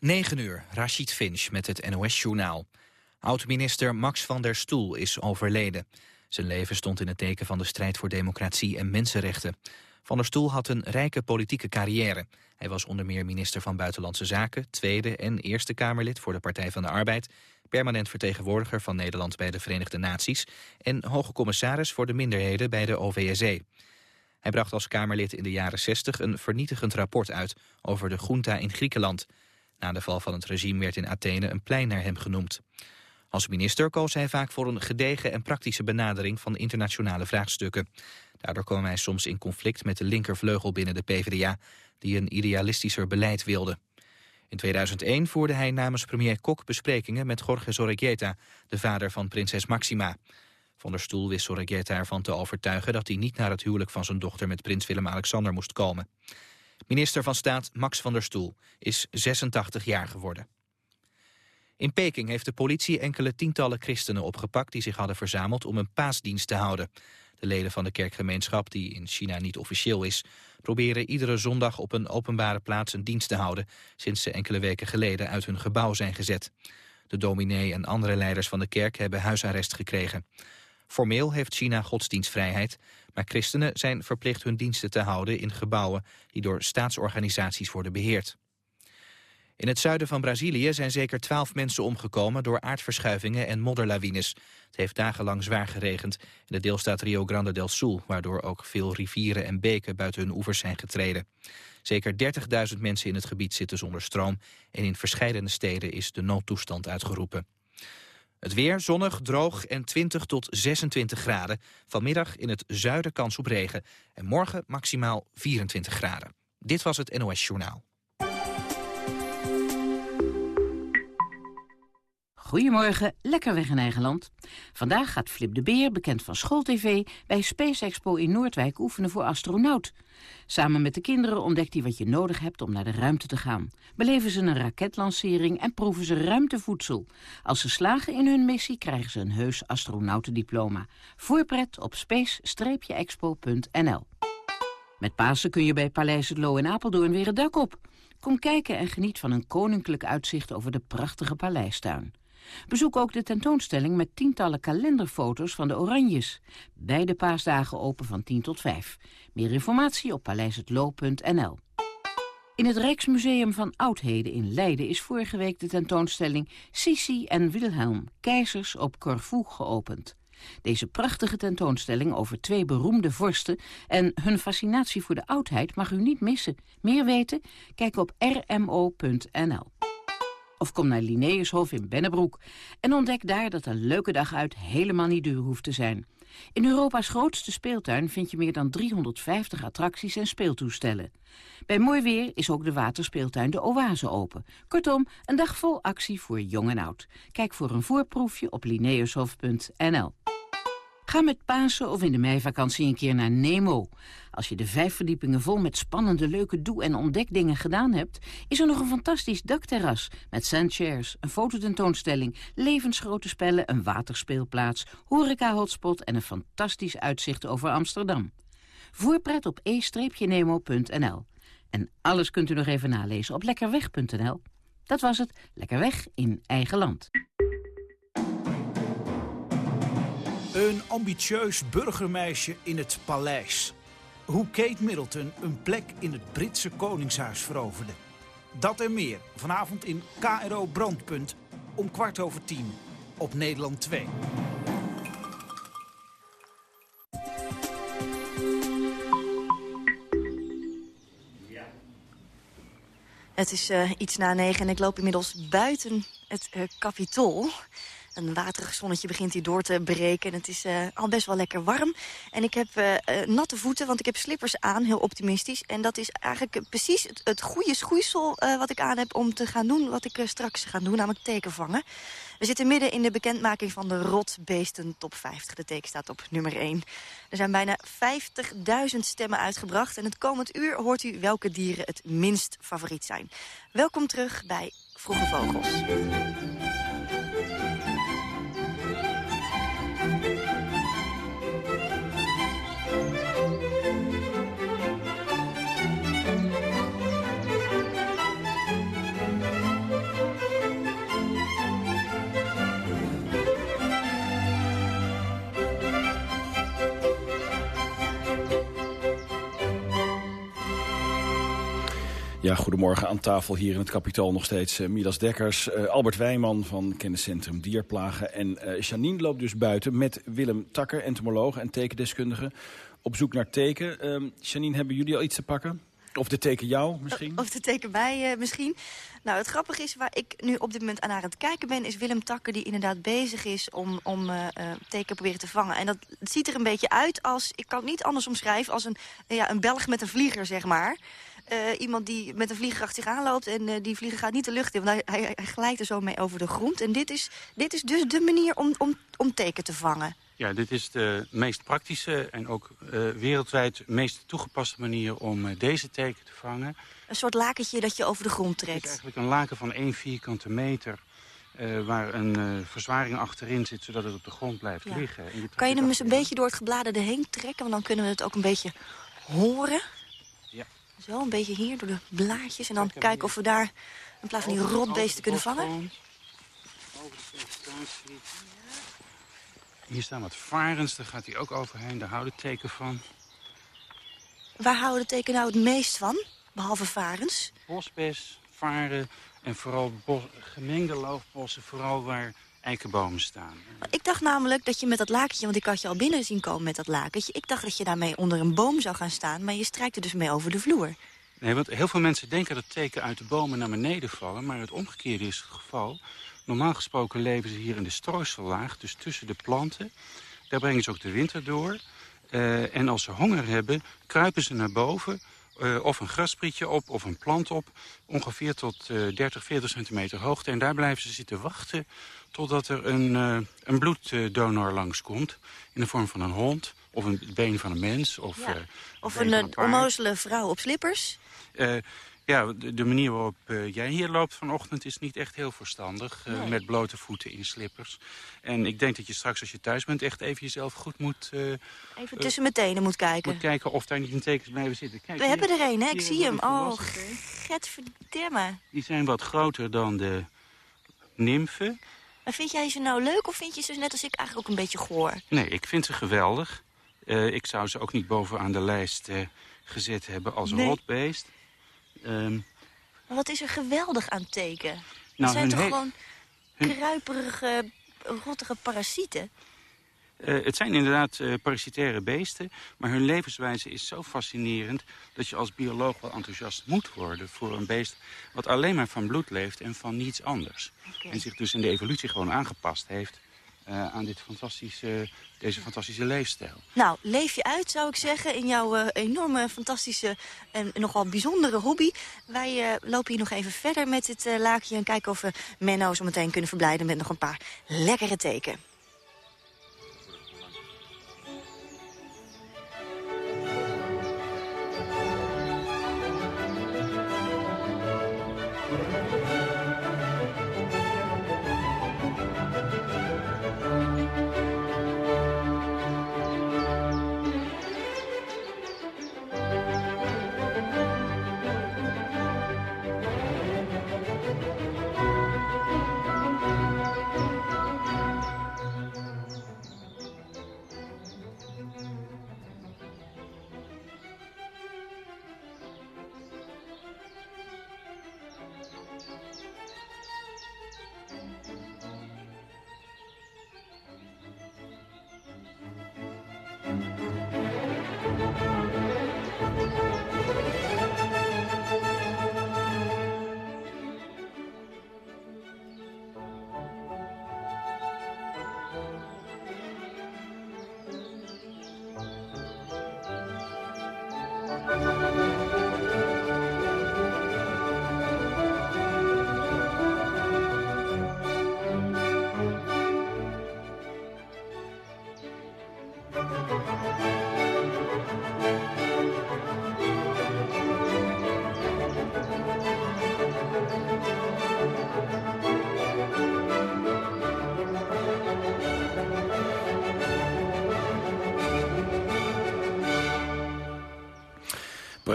9 uur, Rashid Finch met het NOS-journaal. Oud-minister Max van der Stoel is overleden. Zijn leven stond in het teken van de strijd voor democratie en mensenrechten. Van der Stoel had een rijke politieke carrière. Hij was onder meer minister van Buitenlandse Zaken, Tweede en Eerste Kamerlid voor de Partij van de Arbeid, permanent vertegenwoordiger van Nederland bij de Verenigde Naties en hoge commissaris voor de minderheden bij de OVSE. Hij bracht als Kamerlid in de jaren 60 een vernietigend rapport uit over de junta in Griekenland. Na de val van het regime werd in Athene een plein naar hem genoemd. Als minister koos hij vaak voor een gedegen en praktische benadering van internationale vraagstukken. Daardoor kwam hij soms in conflict met de linkervleugel binnen de PvdA, die een idealistischer beleid wilde. In 2001 voerde hij namens premier Kok besprekingen met Jorge Zorreguieta, de vader van prinses Maxima. Van der Stoel wist Zorreguieta ervan te overtuigen dat hij niet naar het huwelijk van zijn dochter met prins Willem-Alexander moest komen. Minister van Staat Max van der Stoel is 86 jaar geworden. In Peking heeft de politie enkele tientallen christenen opgepakt... die zich hadden verzameld om een paasdienst te houden. De leden van de kerkgemeenschap, die in China niet officieel is... proberen iedere zondag op een openbare plaats een dienst te houden... sinds ze enkele weken geleden uit hun gebouw zijn gezet. De dominee en andere leiders van de kerk hebben huisarrest gekregen. Formeel heeft China godsdienstvrijheid, maar christenen zijn verplicht hun diensten te houden in gebouwen die door staatsorganisaties worden beheerd. In het zuiden van Brazilië zijn zeker twaalf mensen omgekomen door aardverschuivingen en modderlawines. Het heeft dagenlang zwaar geregend in de deelstaat Rio Grande del Sul, waardoor ook veel rivieren en beken buiten hun oevers zijn getreden. Zeker 30.000 mensen in het gebied zitten zonder stroom en in verschillende steden is de noodtoestand uitgeroepen. Het weer zonnig, droog en 20 tot 26 graden. Vanmiddag in het zuiden kans op regen. En morgen maximaal 24 graden. Dit was het NOS Journaal. Goedemorgen, lekker weg in eigen land. Vandaag gaat Flip de Beer, bekend van SchoolTV... bij Space Expo in Noordwijk oefenen voor astronaut. Samen met de kinderen ontdekt hij wat je nodig hebt om naar de ruimte te gaan. Beleven ze een raketlancering en proeven ze ruimtevoedsel. Als ze slagen in hun missie krijgen ze een heus astronautendiploma. Voorpret op space-expo.nl Met Pasen kun je bij Paleis het Loo in Apeldoorn weer het dak op. Kom kijken en geniet van een koninklijk uitzicht over de prachtige paleistuin. Bezoek ook de tentoonstelling met tientallen kalenderfoto's van de Oranjes. Beide paasdagen open van 10 tot 5. Meer informatie op paleishetlo.nl. In het Rijksmuseum van Oudheden in Leiden is vorige week de tentoonstelling Sissi en Wilhelm, keizers op Corfu, geopend. Deze prachtige tentoonstelling over twee beroemde vorsten en hun fascinatie voor de oudheid mag u niet missen. Meer weten? Kijk op rmo.nl. Of kom naar Linnaeushof in Bennebroek en ontdek daar dat een leuke dag uit helemaal niet duur hoeft te zijn. In Europa's grootste speeltuin vind je meer dan 350 attracties en speeltoestellen. Bij mooi weer is ook de waterspeeltuin de Oase open. Kortom, een dag vol actie voor jong en oud. Kijk voor een voorproefje op linnaeushof.nl. Ga met Pasen of in de meivakantie een keer naar Nemo. Als je de vijf verdiepingen vol met spannende, leuke doe- en ontdekdingen gedaan hebt... is er nog een fantastisch dakterras met sandchairs, een fototentoonstelling... levensgrote spellen, een waterspeelplaats, horeca-hotspot... en een fantastisch uitzicht over Amsterdam. Voorpret op e-nemo.nl. En alles kunt u nog even nalezen op lekkerweg.nl. Dat was het, Lekker Weg in eigen land. Een ambitieus burgermeisje in het paleis. Hoe Kate Middleton een plek in het Britse koningshuis veroverde. Dat en meer vanavond in KRO Brandpunt om kwart over tien op Nederland 2. Het is uh, iets na negen en ik loop inmiddels buiten het uh, kapitol. Een waterig zonnetje begint hier door te breken. Het is uh, al best wel lekker warm. En ik heb uh, natte voeten, want ik heb slippers aan, heel optimistisch. En dat is eigenlijk precies het, goede schoeisel wat ik aan heb om te gaan doen... wat ik straks ga doen, namelijk teken vangen. We zitten midden in de bekendmaking van de Rotbeesten Top 50. De teken staat op nummer 1. Er zijn bijna 50.000 stemmen uitgebracht. En het komend uur hoort u welke dieren het minst favoriet zijn. Welkom terug bij Vroege Vogels. Ja, goedemorgen aan tafel hier in het kapitaal nog steeds uh, Milas Dekkers, uh, Albert Wijman van kenniscentrum Dierplagen en uh, Janine loopt dus buiten met Willem Takker, entomoloog en tekendeskundige, op zoek naar teken. Uh, Janine, hebben jullie al iets te pakken? Of de teken jou misschien? Of de teken bij misschien. Nou, het grappige is, waar ik nu op dit moment aan het kijken ben... is Willem Takker die inderdaad bezig is om, om teken proberen te vangen. En dat ziet er een beetje uit als, ik kan het niet anders omschrijven... als een, ja, een Belg met een vlieger, zeg maar. Uh, iemand die met een vlieger achter zich aanloopt en uh, die vlieger gaat niet de lucht in. Want hij, hij, hij, glijdt er zo mee over de grond. En dit is, dit is dus de manier om, om, om teken te vangen. Ja, dit is de meest praktische en ook uh, wereldwijd meest toegepaste manier om deze teken te vangen. Een soort lakentje dat je over de grond trekt. Het is eigenlijk een laken van één vierkante meter... Uh, waar een uh, verzwaring achterin zit, zodat het op de grond blijft ja. liggen. Je kan je hem eens een beetje door het gebladerde heen trekken? Want dan kunnen we het ook een beetje horen. Zo, een beetje hier door de blaadjes. En dan kijken of we daar in plaats van die rotbeesten kunnen vangen. Hier staan wat varens, daar gaat hij ook overheen. Daar houden teken van. Waar houden de teken nou het meest van? Behalve varens? Bosbes, varen en vooral gemengde loofbossen, vooral waar eikenbomen staan. Ik dacht namelijk dat je met dat lakentje, want ik had je al binnen zien komen met dat lakentje... ik dacht dat je daarmee onder een boom zou gaan staan, maar je strijkt er dus mee over de vloer. Nee, want heel veel mensen denken dat teken uit de bomen naar beneden vallen... maar het omgekeerde is het geval. Normaal gesproken leven ze hier in de strooisellaag, dus tussen de planten. Daar brengen ze ook de winter door. Uh, en als ze honger hebben, kruipen ze naar boven... Uh, of een grasprietje op of een plant op. Ongeveer tot uh, 30, 40 centimeter hoogte. En daar blijven ze zitten wachten totdat er een, uh, een bloeddonor langskomt. In de vorm van een hond of een been van een mens. Of, ja. of een, een onnozele vrouw op slippers. Ja, de, manier waarop jij hier loopt vanochtend is niet echt heel verstandig. Nee. Met blote voeten in slippers. En ik denk dat je straks als je thuis bent echt even jezelf goed moet... even tussen mijn tenen moet kijken. Moet kijken of daar niet een tekens blijven zitten. Kijk, We hier, hebben er een, hè? Ik zie hem. Oh, get verdemme. Die zijn wat groter dan de nymfen. Maar vind jij ze nou leuk of vind je ze net als ik eigenlijk ook een beetje goor? Nee, ik vind ze geweldig. Uh, ik zou ze ook niet bovenaan de lijst gezet hebben als nee. rotbeest. Um, maar wat is er geweldig aan teken? Het nou, zijn toch gewoon kruiperige, rottige parasieten? Uh, het zijn inderdaad uh, parasitaire beesten, maar hun levenswijze is zo fascinerend... dat je als bioloog wel enthousiast moet worden voor een beest... wat alleen maar van bloed leeft en van niets anders. Okay. En zich dus in de evolutie gewoon aangepast heeft uh, aan dit fantastische, deze fantastische leefstijl. Nou, leef je uit, zou ik zeggen, in jouw uh, enorme, fantastische en nogal bijzondere hobby. Wij uh, lopen hier nog even verder met dit laakje en kijken of we Menno zo meteen kunnen verblijden met nog een paar lekkere teken.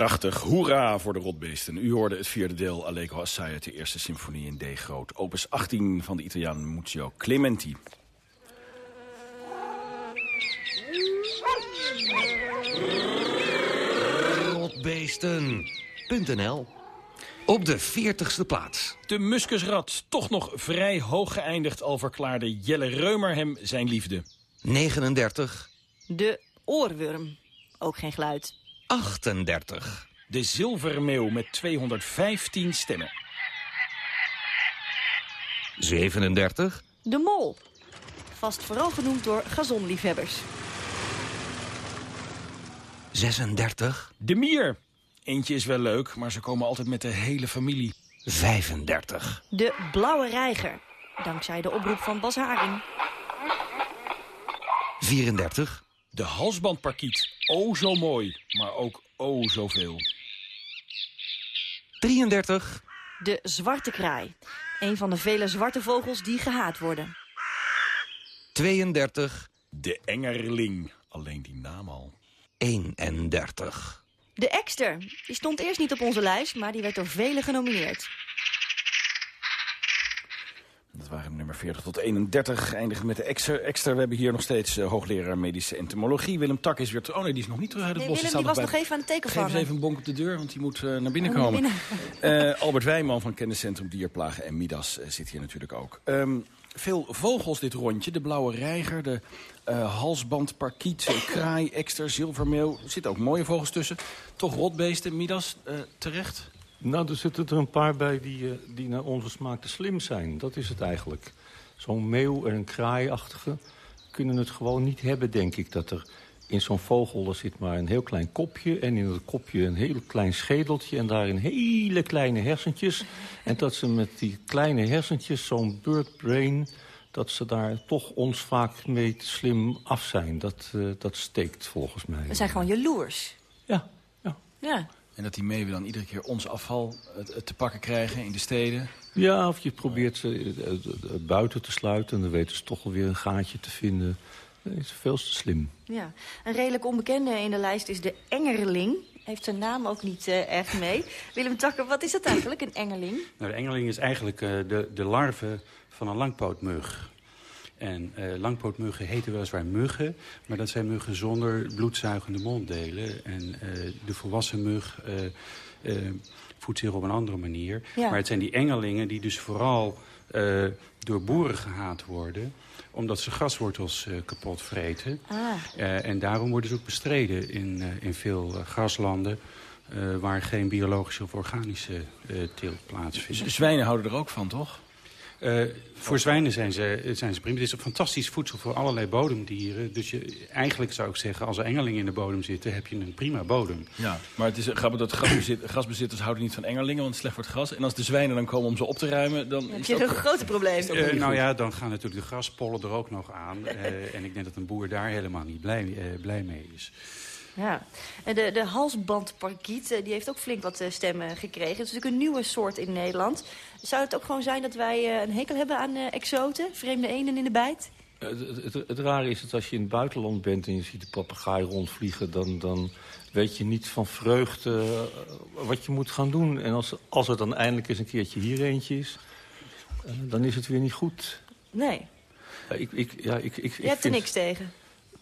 Prachtig. Hoera voor de rotbeesten. U hoorde het vierde deel Allegro Assai uit de eerste symfonie in D groot. Opus 18 van de Italiaan Muzio Clementi. Rotbeesten.nl Op de 40ste plaats. De muskusrat, toch nog vrij hoog geëindigd... al verklaarde Jelle Reumer hem zijn liefde. 39. De oorworm. Ook geen geluid. 38. De zilvermeeuw met 215 stemmen. 37. De mol. Vast vooral genoemd door gazonliefhebbers. 36. De mier. Eentje is wel leuk, maar ze komen altijd met de hele familie. 35. De blauwe reiger. Dankzij de oproep van Bas Haring. 34. De halsbandparkiet. Oh, zo mooi, maar ook oh, zoveel. 33. De zwarte kraai. Een van de vele zwarte vogels die gehaat worden. 32. De engerling. Alleen die naam al. 31. De ekster. Die stond eerst niet op onze lijst, maar die werd door velen genomineerd. Dat waren nummer 40 tot 31. Eindigen met de extra. extra. We hebben hier nog steeds uh, hoogleraar medische entomologie. Willem Tak is weer terug. Oh nee, die is nog niet terug uit het nee, bos. Willem die was nog even aan het teken Geef eens even een bonk op de deur, want die moet uh, naar binnen Oh, komen. naar binnen. Uh, Albert Wijman van Kenniscentrum Dierplagen en Midas zit hier natuurlijk ook. Um, veel vogels dit rondje. De blauwe reiger, de uh, halsband, parkiet, kraai, ekster, zilvermeeuw. Er zitten ook mooie vogels tussen. Toch rotbeesten, Midas, uh, terecht? Nou, er zitten er een paar bij die, uh, die naar onze smaak te slim zijn. Dat is het eigenlijk. Zo'n meeuw en een kraaiachtige kunnen het gewoon niet hebben, denk ik. Dat er in zo'n vogel er zit maar een heel klein kopje... en in dat kopje een heel klein schedeltje... en daarin hele kleine hersentjes. En dat ze met die kleine hersentjes, zo'n bird brain... dat ze daar toch ons vaak mee slim af zijn. Dat, uh, dat steekt volgens mij. We zijn gewoon jaloers. Ja, ja. Ja. En dat die meeuwen dan iedere keer ons afval te pakken krijgen in de steden? Ja, of je probeert ze buiten te sluiten... en dan weten ze toch alweer een gaatje te vinden. Dat is veel te slim. Ja. Een redelijk onbekende in de lijst is de engerling. Heeft zijn naam ook niet uh, echt mee. Willem Takker, wat is dat eigenlijk, een engerling? Nou, de engerling is eigenlijk uh, de, de larve van een langpootmug. En uh, langpootmuggen heten weliswaar muggen... maar dat zijn muggen zonder bloedzuigende monddelen. En uh, de volwassen mug uh, voedt zich op een andere manier. Ja. Maar het zijn die engelingen die dus vooral door boeren gehaat worden omdat ze graswortels uh, kapot vreten. Ah. Uh, en daarom worden ze ook bestreden in, uh, in veel graslanden... waar geen biologische of organische teelt plaatsvindt. Zwijnen houden er ook van, toch? Uh, voor zwijnen zijn ze, zijn ze prima. Het is een fantastisch voedsel voor allerlei bodemdieren. Dus je, eigenlijk zou ik zeggen, als er engelingen in de bodem zitten... heb je een prima bodem. Ja, maar het is grappig dat grasbezit, grasbezitters houden niet van engelingen... want het is slecht voor het gras. En als de zwijnen dan komen om ze op te ruimen... dan heb is je dat een grote probleem. Uh, nou ja, dan gaan natuurlijk de graspollen er ook nog aan. Uh, en ik denk dat een boer daar helemaal niet blij, blij mee is. Ja, en de, de halsbandparkiet die heeft ook flink wat stemmen gekregen. Het is natuurlijk een nieuwe soort in Nederland. Zou het ook gewoon zijn dat wij een hekel hebben aan exoten? Vreemde eenden in de bijt? Het, het, het, het rare is dat als je in het buitenland bent en je ziet de papegaai rondvliegen... Dan, dan weet je niet van vreugde wat je moet gaan doen. En als, als er dan eindelijk eens een keertje hier eentje is, dan is het weer niet goed. Nee. Ja, ik, ik, ja, ik, ik, je hebt er niks tegen?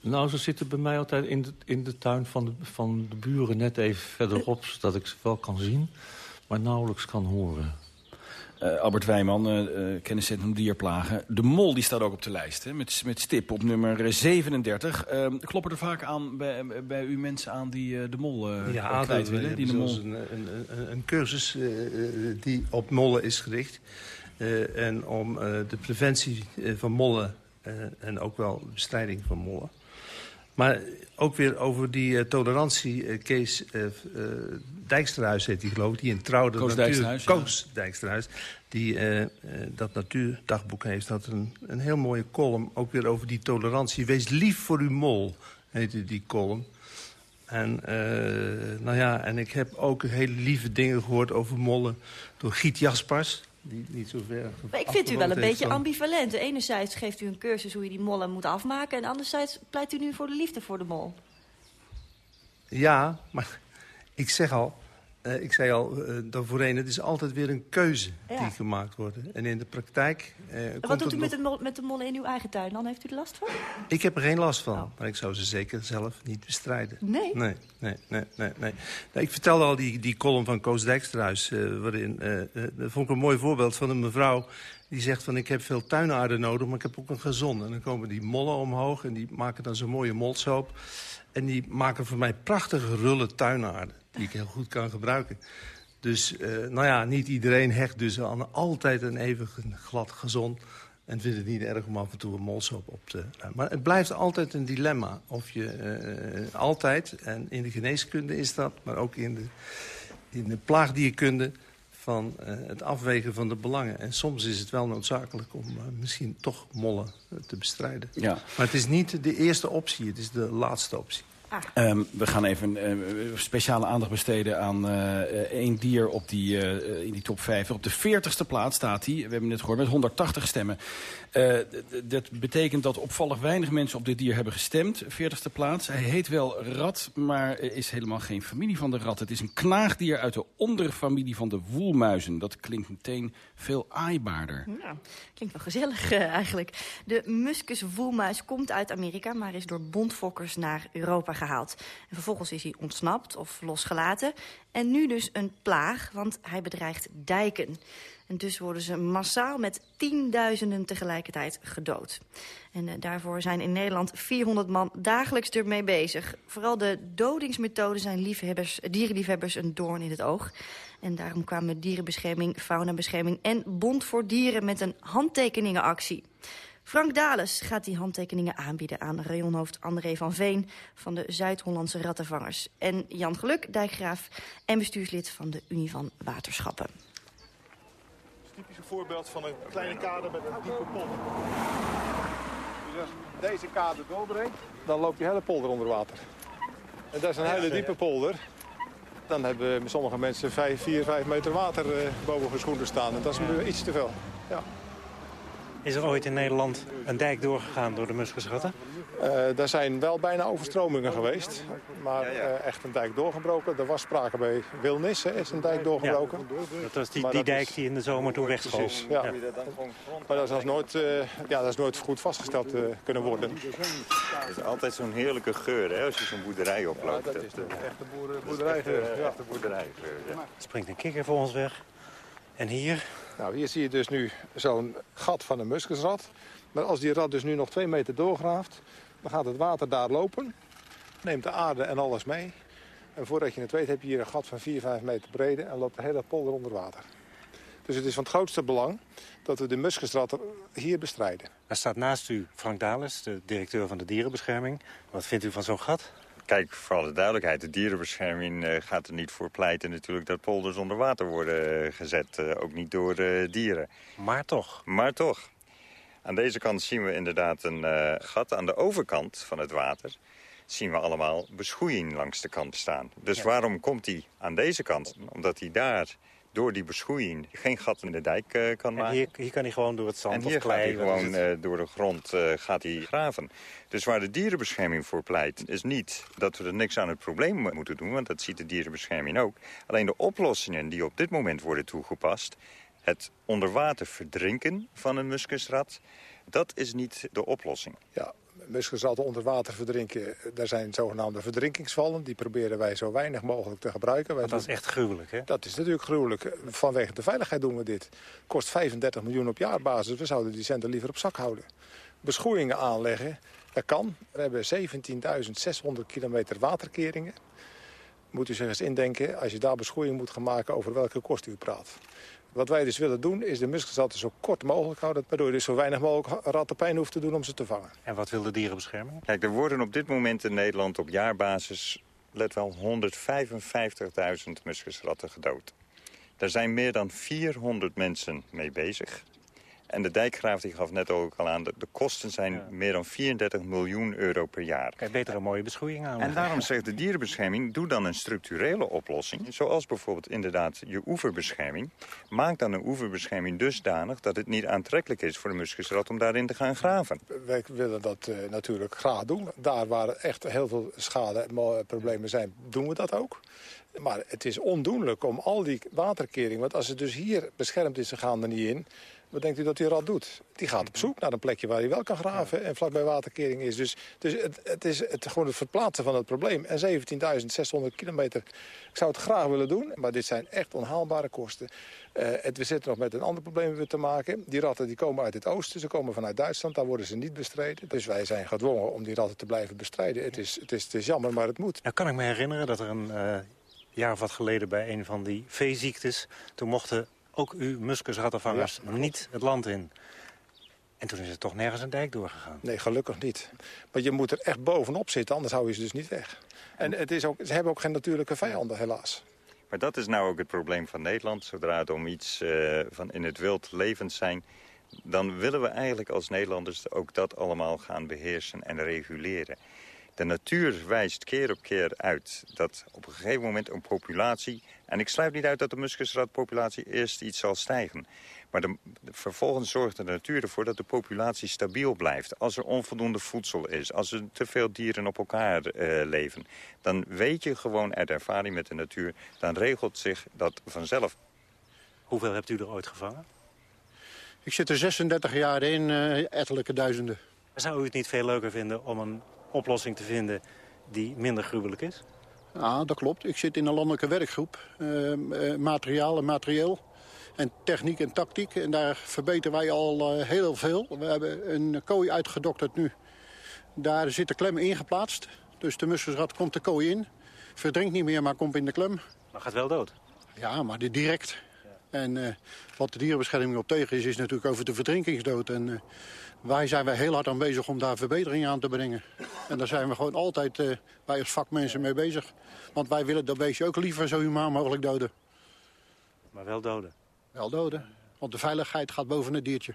Nou, ze zitten bij mij altijd in de, in de tuin van de, van de buren net even verderop... zodat ik ze wel kan zien, maar nauwelijks kan horen. Uh, Albert Wijman, uh, kenniscentrum Dierplagen. De mol die staat ook op de lijst, hè, met, met stip op nummer 37. Uh, kloppen er vaak aan bij, bij u mensen aan die de mol ja, kwijt willen? Die de mol... een, een, een, een cursus die op mollen is gericht. en om de preventie van mollen en ook wel de bestrijding van mollen. Maar ook weer over die uh, tolerantie. Uh, Kees uh, Dijksterhuis heet die geloof ik. Die in Trouw... Koos Dijksterhuis. Koos ja. Dijksterhuis. Die dat natuurdagboek heeft. Dat een, een heel mooie column. Ook weer over die tolerantie. Wees lief voor uw mol. Heette die column. En, nou ja, en ik heb ook hele lieve dingen gehoord over mollen. Door Giet Jaspers. Die niet zo ver maar ik vind u wel een beetje van... ambivalent. Enerzijds geeft u een cursus hoe je die mollen moet afmaken... en anderzijds pleit u nu voor de liefde voor de mol. Ja, maar ik zeg al... Eh, ik zei al uh, daarvoorheen, het is altijd weer een keuze Ja. die gemaakt wordt. En in de praktijk eh, En komt wat doet u met nog- de, met de mollen in uw eigen tuin dan? Heeft u er last van? Ik heb er geen last van, Oh. maar ik zou ze zeker zelf niet bestrijden. Nee? Nee, nee, nee, nee. nee. Nou, ik vertelde al die, die column van Koos Dijksterhuis... eh, waarin, eh, eh, dat vond ik een mooi voorbeeld van een mevrouw... die zegt van ik heb veel tuinaarde nodig, maar ik heb ook een gezon. En dan komen die mollen omhoog en die maken dan zo'n mooie molsoop. En die maken voor mij prachtige rullen tuinaarde... die ik heel goed kan gebruiken. Dus, eh, nou ja, niet iedereen hecht dus aan altijd een even glad gezon... en vindt het niet erg om af en toe een molsoop op te ruimen. Maar het blijft altijd een dilemma. Of je eh, altijd, en in de geneeskunde is dat... maar ook in de, in de plaagdierkunde van eh, het afwegen van de belangen. En soms is het wel noodzakelijk om eh, misschien toch mollen eh, te bestrijden. Ja. Maar het is niet de eerste optie, het is de laatste optie. Ehm, we gaan even eh, speciale aandacht besteden aan eh, één dier op die, eh, in die top 50. Op de 40ste plaats staat hij, we hebben net gehoord, met 180 stemmen. Dat betekent dat opvallig weinig mensen op dit dier hebben gestemd. 40ste plaats. Hij heet wel rat, maar is helemaal geen familie van de rat. Het is een knaagdier uit de onderfamilie van de woelmuizen. Dat klinkt meteen veel aaibaarder. Nou, klinkt wel gezellig eigenlijk. De muskus woelmuis komt uit Amerika, maar is door bondfokkers naar Europa gehaald. En vervolgens is hij ontsnapt of losgelaten. En nu dus een plaag, want hij bedreigt dijken. En dus worden ze massaal met tienduizenden tegelijkertijd gedood. En eh, daarvoor zijn in Nederland 400 man dagelijks ermee bezig. Vooral de dodingsmethoden zijn liefhebbers, dierenliefhebbers een doorn in het oog. En daarom kwamen dierenbescherming, faunabescherming en Bond voor Dieren met een handtekeningenactie. Frank Dales gaat die handtekeningen aanbieden aan rayonhoofd André van Veen van de Zuid-Hollandse Rattenvangers. En Jan Geluk, dijkgraaf en bestuurslid van de Unie van Waterschappen. typisch een voorbeeld van een kleine kade met een diepe polder. Dus als deze kade doorbreekt, dan loopt die hele polder onder water. En dat is een hele diepe polder. Dan hebben sommige mensen 5, 4, 5 meter water eh, boven hun schoenen staan. En dat is iets te veel. Ja. Is er ooit in Nederland een dijk doorgegaan door de muskusratten? Eh, er zijn wel bijna overstromingen geweest. Maar eh, echt een dijk doorgebroken. Er was sprake bij Wilnis, hè, is een dijk doorgebroken. Dat was die, die dat dijk is- die in de zomer toen Precies, wegschoof. ja. Maar dat is, als nooit, eh, ja, dat is nooit goed vastgesteld eh, kunnen worden. Het is altijd zo'n heerlijke geur hè, als je zo'n boerderij oploopt. Ja, dat is de echte boerderijgeur. ja. ja. Er springt een kikker voor ons weg. En hier, Nou, hier zie je dus nu zo'n gat van een muskusrat. Maar als die rat dus nu nog twee meter doorgraaft... dan gaat het water daar lopen, neemt de aarde en alles mee. En voordat je het weet heb je hier een gat van 4, 5 meter brede... en loopt de hele polder onder water. Dus het is van het grootste belang dat we de muskusratten hier bestrijden. daar staat naast u Frank Dales, de directeur van de dierenbescherming. Wat vindt u van zo'n gat? Kijk, voor alle duidelijkheid, de dierenbescherming eh, gaat er niet voor pleiten natuurlijk dat polders onder water worden eh, gezet. eh, ook niet door dieren. Maar toch. Maar toch. Aan deze kant zien we inderdaad een gat. Aan de overkant van het water zien we allemaal beschoeiing langs de kant staan. Dus waarom komt hij aan deze kant? Omdat hij daar door die beschoeiing geen gat in de dijk eh, kan En maken. hier, hier kan hij gewoon door het zand En of hier klei. gaat hij gewoon het? eh, door de grond eh, gaat hij graven. Dus waar de dierenbescherming voor pleit, is niet dat we er niks aan het probleem moeten doen. Want dat ziet de dierenbescherming ook. Alleen de oplossingen die op dit moment worden toegepast... het onder water verdrinken van een muskusrat... dat is niet de oplossing. Ja, muskusratten onder water verdrinken, daar zijn zogenaamde verdrinkingsvallen. Die proberen wij zo weinig mogelijk te gebruiken. Wij dat is echt gruwelijk, hè? Dat is natuurlijk gruwelijk. Vanwege de veiligheid doen we dit. Kost 35 miljoen op jaarbasis. We zouden die centen liever op zak houden. Beschoeiingen aanleggen, dat kan. We hebben 17.600 kilometer waterkeringen. Moet u zich eens indenken, als je daar beschoeiing moet gaan maken... over welke kosten u praat. Wat wij dus willen doen, is de muskusratten zo kort mogelijk houden... waardoor je dus zo weinig mogelijk ratten pijn hoeft te doen om ze te vangen. En wat wil de dierenbescherming? Kijk, er worden op dit moment in Nederland op jaarbasis... let wel, 155.000 muskusratten gedood. Daar zijn meer dan 400 mensen mee bezig. En de dijkgraaf die gaf net ook al aan... de, de kosten zijn meer dan 34 miljoen euro per jaar. Kijk, beter een mooie beschoeiing aan. En daarom zegt de dierenbescherming, doe dan een structurele oplossing. Zoals bijvoorbeeld inderdaad je oeverbescherming. Maak dan een oeverbescherming dusdanig dat het niet aantrekkelijk is voor de muskusrat om daarin te gaan graven. Wij willen dat eh, natuurlijk graag doen. Daar waar echt heel veel schade en problemen zijn, doen we dat ook. Maar het is ondoenlijk om al die waterkering... want als het dus hier beschermd is, ze gaan er niet in... Wat denkt u dat die rat doet? Die gaat op zoek naar een plekje waar hij wel kan graven... en vlakbij waterkering is. Dus, dus het, het is het, gewoon het verplaatsen van het probleem. En 17.600 kilometer, ik zou het graag willen doen... maar dit zijn echt onhaalbare kosten. Uh, het, we zitten nog met een ander probleem te maken. Die ratten die komen uit het oosten, ze komen vanuit Duitsland. Daar worden ze niet bestreden. Dus wij zijn gedwongen om die ratten te blijven bestrijden. Het is, het is, het is jammer, maar het moet. Nou kan ik me herinneren dat er een uh, jaar of wat geleden... bij een van die veeziektes... toen mochten ook u muskusrattenvangers ja, niet het land in. En toen is het toch nergens een dijk doorgegaan. Nee, gelukkig niet. Maar je moet er echt bovenop zitten, anders hou je ze dus niet weg. En het is ook, ze hebben ook geen natuurlijke vijanden, helaas. Maar dat is nou ook het probleem van Nederland. Zodra het om iets uh, van in het wild levend zijn... dan willen we eigenlijk als Nederlanders ook dat allemaal gaan beheersen en reguleren. De natuur wijst keer op keer uit dat op een gegeven moment een populatie... en ik sluit niet uit dat de muskusratpopulatie eerst iets zal stijgen... maar de, vervolgens zorgt de natuur ervoor dat de populatie stabiel blijft. Als er onvoldoende voedsel is, als er te veel dieren op elkaar uh, leven... dan weet je gewoon uit ervaring met de natuur, dan regelt zich dat vanzelf. Hoeveel hebt u er ooit gevangen? Ik zit er 36 jaar in, uh, ettelijke duizenden. Zou u het niet veel leuker vinden om een oplossing te vinden die minder gruwelijk is? Ja, dat klopt. Ik zit in een landelijke werkgroep. Uh, uh, materiaal en materieel. En techniek en tactiek. En daar verbeteren wij al uh, heel veel. We hebben een kooi uitgedokterd nu. Daar zit de klem ingeplaatst. Dus de muskusrat komt de kooi in. Verdrinkt niet meer, maar komt in de klem. Maar gaat wel dood? Ja, maar dit direct. En wat de dierenbescherming op tegen is, is natuurlijk over de verdrinkingsdood. En wij zijn wij heel hard aan bezig om daar verbeteringen aan te brengen. En daar zijn we gewoon altijd uh, wij als vakmensen mee bezig. Want wij willen dat beestje ook liever zo humaan mogelijk doden. Maar wel doden? Wel doden. Want de veiligheid gaat boven het diertje.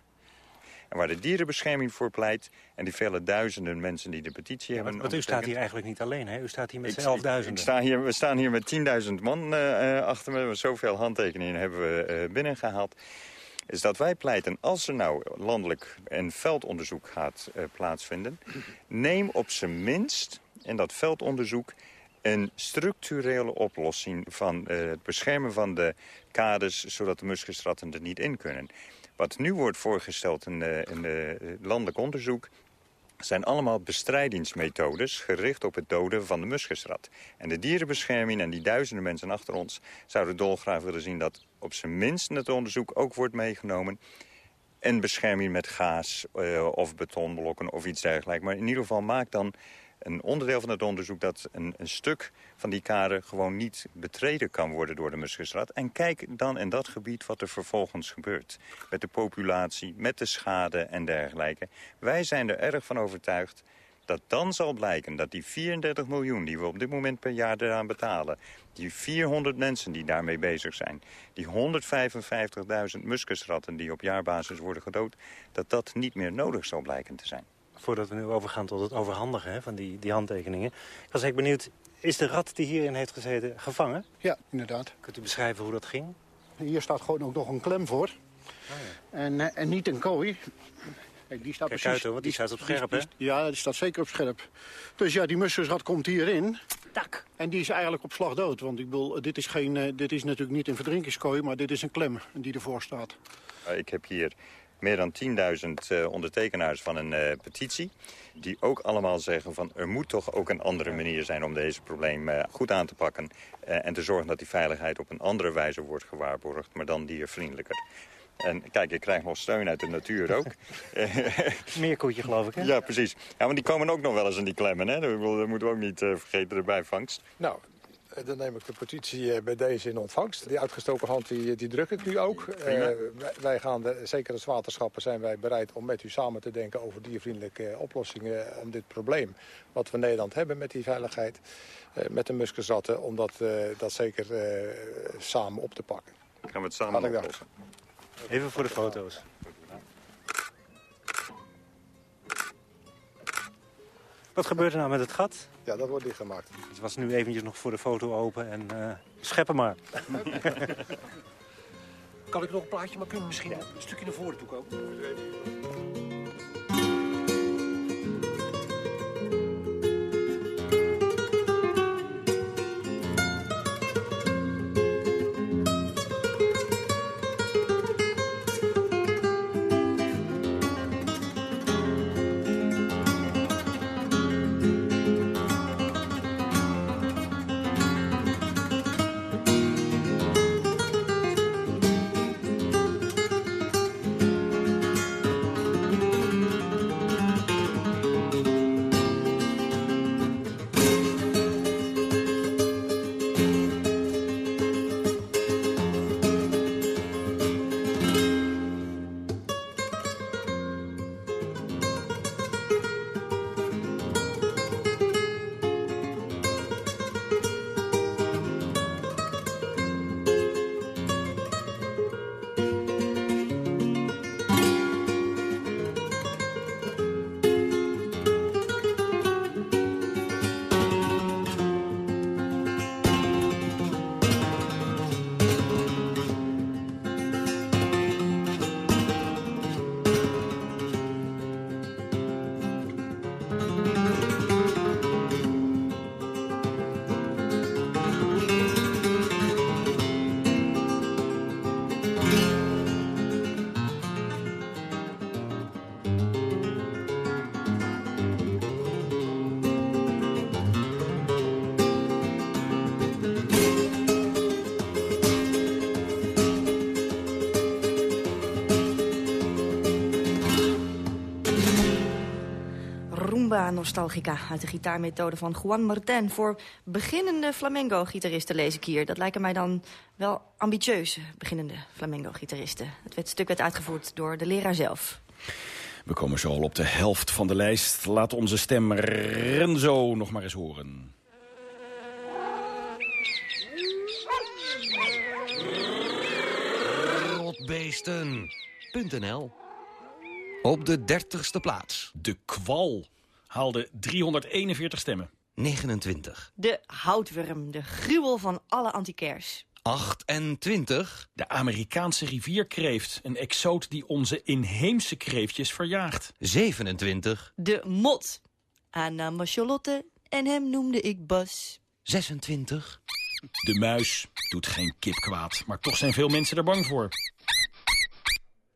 En waar de dierenbescherming voor pleit... en die vele duizenden mensen die de petitie ja, hebben... Want u staat hier eigenlijk niet alleen, hè? U staat hier met z'n elfduizenden. Ik sta hier, we staan hier met 10.000 man uh, achter me. Zoveel handtekeningen hebben we uh, binnengehaald is dat wij pleiten, als er nou landelijk een veldonderzoek gaat uh, plaatsvinden... neem op zijn minst in dat veldonderzoek een structurele oplossing... van uh, het beschermen van de kades, zodat de muskusratten er niet in kunnen. Wat nu wordt voorgesteld in, uh, in landelijk onderzoek zijn allemaal bestrijdingsmethodes gericht op het doden van de muskusrat. En de dierenbescherming en die duizenden mensen achter ons zouden dolgraag willen zien dat op zijn minst in het onderzoek ook wordt meegenomen en bescherming met gaas uh, of betonblokken of iets dergelijks. Maar in ieder geval maak dan een onderdeel van het onderzoek dat een, stuk van die kade gewoon niet betreden kan worden door de muskusrat. En kijk dan in dat gebied wat er vervolgens gebeurt. Met de populatie, met de schade en dergelijke. Wij zijn er erg van overtuigd dat dan zal blijken dat die 34 miljoen die we op dit moment per jaar eraan betalen... die 400 mensen die daarmee bezig zijn... die 155.000 muskusratten die op jaarbasis worden gedood... dat dat niet meer nodig zal blijken te zijn voordat we nu overgaan tot het overhandigen hè, van die, die handtekeningen. Ik was eigenlijk benieuwd, is de rat die hierin heeft gezeten gevangen? Ja, inderdaad. Kunt u beschrijven hoe dat ging? Hier staat gewoon ook nog een klem voor. Oh, ja. en, uh, en niet een kooi. Kijk, die staat Kijk precies, uit hoor, want die, die staat op scherp, hè? Ja, die staat zeker op scherp. Dus ja, die muskusrat komt hierin. Tak. En die is eigenlijk op slag dood. Want ik bedoel, dit is, geen, uh, dit is natuurlijk niet een verdrinkingskooi, maar dit is een klem die ervoor staat. Ik heb hier meer dan 10.000 uh, ondertekenaars van een uh, petitie. Die ook allemaal zeggen van er moet toch ook een andere manier zijn om deze probleem uh, goed aan te pakken. en te zorgen dat die veiligheid op een andere wijze wordt gewaarborgd, maar dan diervriendelijker. En kijk, ik krijg nog steun uit de natuur ook. Meer koetje, geloof ik, hè? Ja, precies. Ja, want die komen ook nog wel eens in die klemmen, hè? Dat moeten we ook niet vergeten erbij vangst. Nou, dan neem ik de petitie bij deze in ontvangst. Die uitgestoken hand die, die druk ik nu ook. Uh, wij gaan, de, zeker als waterschappen, zijn wij bereid om met u samen te denken over diervriendelijke oplossingen om dit probleem wat we in Nederland hebben met die veiligheid, uh, met de muskusratten, om dat, uh, dat zeker samen op te pakken. Gaan we het samen oplossen? Even voor de foto's. Wat gebeurt er nou met het gat? Ja, dat wordt dichtgemaakt. Het was nu eventjes nog voor de foto open en uh, scheppen maar. kan ik nog een plaatje maken? Kunnen misschien een stukje naar voren toe komen? Nostalgica uit de gitaarmethode van Juan Martin. Voor beginnende flamenco-gitaristen lees ik hier. Dat lijken mij dan wel ambitieuze beginnende flamenco-gitaristen. Het stuk werd uitgevoerd door de leraar zelf. We komen zo al op de helft van de lijst. Laat onze stem Renzo nog maar eens horen. Rotbeesten.nl Op de dertigste plaats. De kwal haalde 341 stemmen. 29. De houtworm, de gruwel van alle antiquairs. 28. De Amerikaanse rivierkreeft. Een exoot die onze inheemse kreeftjes verjaagt. 27. De mot. Was Charlotte en hem noemde ik Bas. 26. De muis doet geen kip kwaad, maar toch zijn veel mensen er bang voor.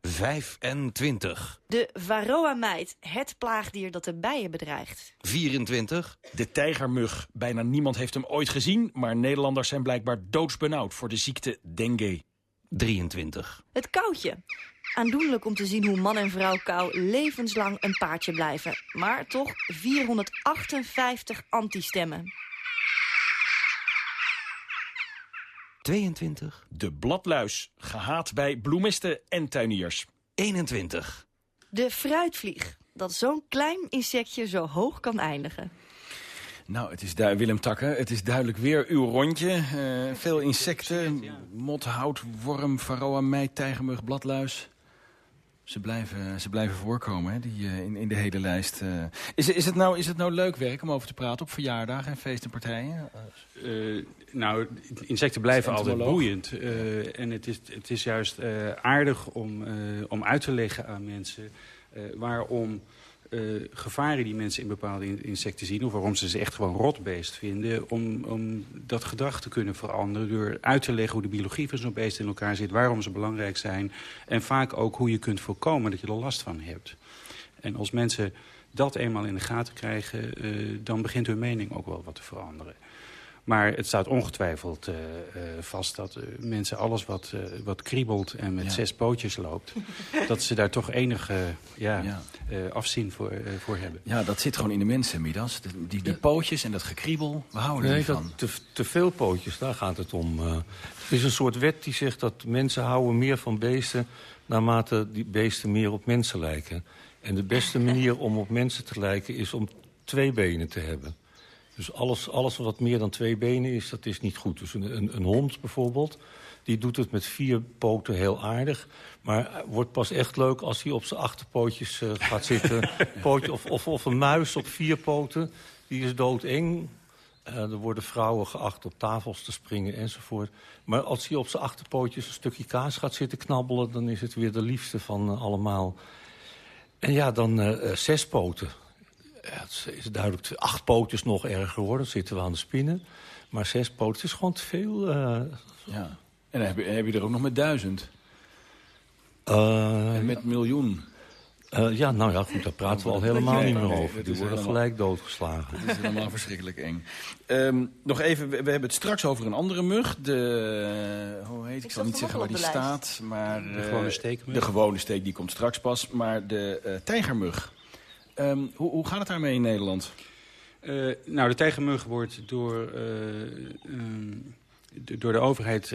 25. De varroa-meid, het plaagdier dat de bijen bedreigt. 24. De tijgermug. Bijna niemand heeft hem ooit gezien... maar Nederlanders zijn blijkbaar doodsbenauwd voor de ziekte dengue. 23. Het koudje. Aandoenlijk om te zien hoe man en vrouw kou levenslang een paardje blijven. Maar toch 458 anti-stemmen. 22. De bladluis. Gehaat bij bloemisten en tuiniers. 21. De fruitvlieg. Dat zo'n klein insectje zo hoog kan eindigen. Nou, het is Willem Takken, het is duidelijk weer uw rondje. Uh, veel insecten, mot, hout, worm, varroa, meid, tijgermug, bladluis. Ze blijven, ze blijven voorkomen hè, die, uh, in, in de hele lijst. Uh, is, is, het nou, is het nou leuk werk om over te praten op verjaardagen en feesten en partijen? Uh, nou, insecten blijven altijd boeiend. en het is, het is juist aardig om, om uit te leggen aan mensen waarom uh, gevaren die mensen in bepaalde insecten zien... of waarom ze ze echt gewoon rotbeest vinden... om, om dat gedrag te kunnen veranderen... door uit te leggen hoe de biologie van zo'n beest in elkaar zit... waarom ze belangrijk zijn... en vaak ook hoe je kunt voorkomen dat je er last van hebt. En als mensen dat eenmaal in de gaten krijgen... Uh, dan begint hun mening ook wel wat te veranderen. Maar het staat ongetwijfeld uh, uh, vast dat uh, mensen alles wat, wat kriebelt en met ja. zes pootjes loopt... dat ze daar toch enige ja, ja. afzien voor, voor hebben. Ja, dat zit gewoon in de mensen, Midas. Die, die, die pootjes en dat gekriebel, we houden nee, er van. Dat, te, te, veel pootjes, daar gaat het om. het is een soort wet die zegt dat mensen houden meer van beesten... naarmate die beesten meer op mensen lijken. En de beste manier om op mensen te lijken is om twee benen te hebben. Dus alles, alles wat meer dan twee benen is, dat is niet goed. Dus een, een, een, hond bijvoorbeeld, die doet het met vier poten heel aardig. Maar wordt pas echt leuk als hij op zijn achterpootjes uh, gaat zitten. Pootje, of, of, of een muis op vier poten, die is doodeng. Uh, er worden vrouwen geacht op tafels te springen enzovoort. Maar als hij op zijn achterpootjes een stukje kaas gaat zitten knabbelen... dan is het weer de liefste van uh, allemaal. En ja, dan zes poten het is duidelijk acht pootjes nog erger geworden. Dan zitten we aan de spinnen. Maar zes pootjes is gewoon te veel. Uh, ja. En dan heb je, heb je er ook nog met duizend. Uh, en met miljoen. Uh, ja, nou ja, goed, daar praten we al helemaal nee, niet meer over. Die worden helemaal, gelijk doodgeslagen. Het is helemaal verschrikkelijk eng. Um, nog even, we, we, hebben het straks over een andere mug. De, hoe heet, ik, ik zal niet zeggen waar die staat. Maar, de gewone steekmug. De gewone steek, die komt straks pas. Maar de uh, tijgermug. Um, hoe, hoe gaat het daarmee in Nederland? Uh, nou, de tijgermug wordt door, uh, um, door de overheid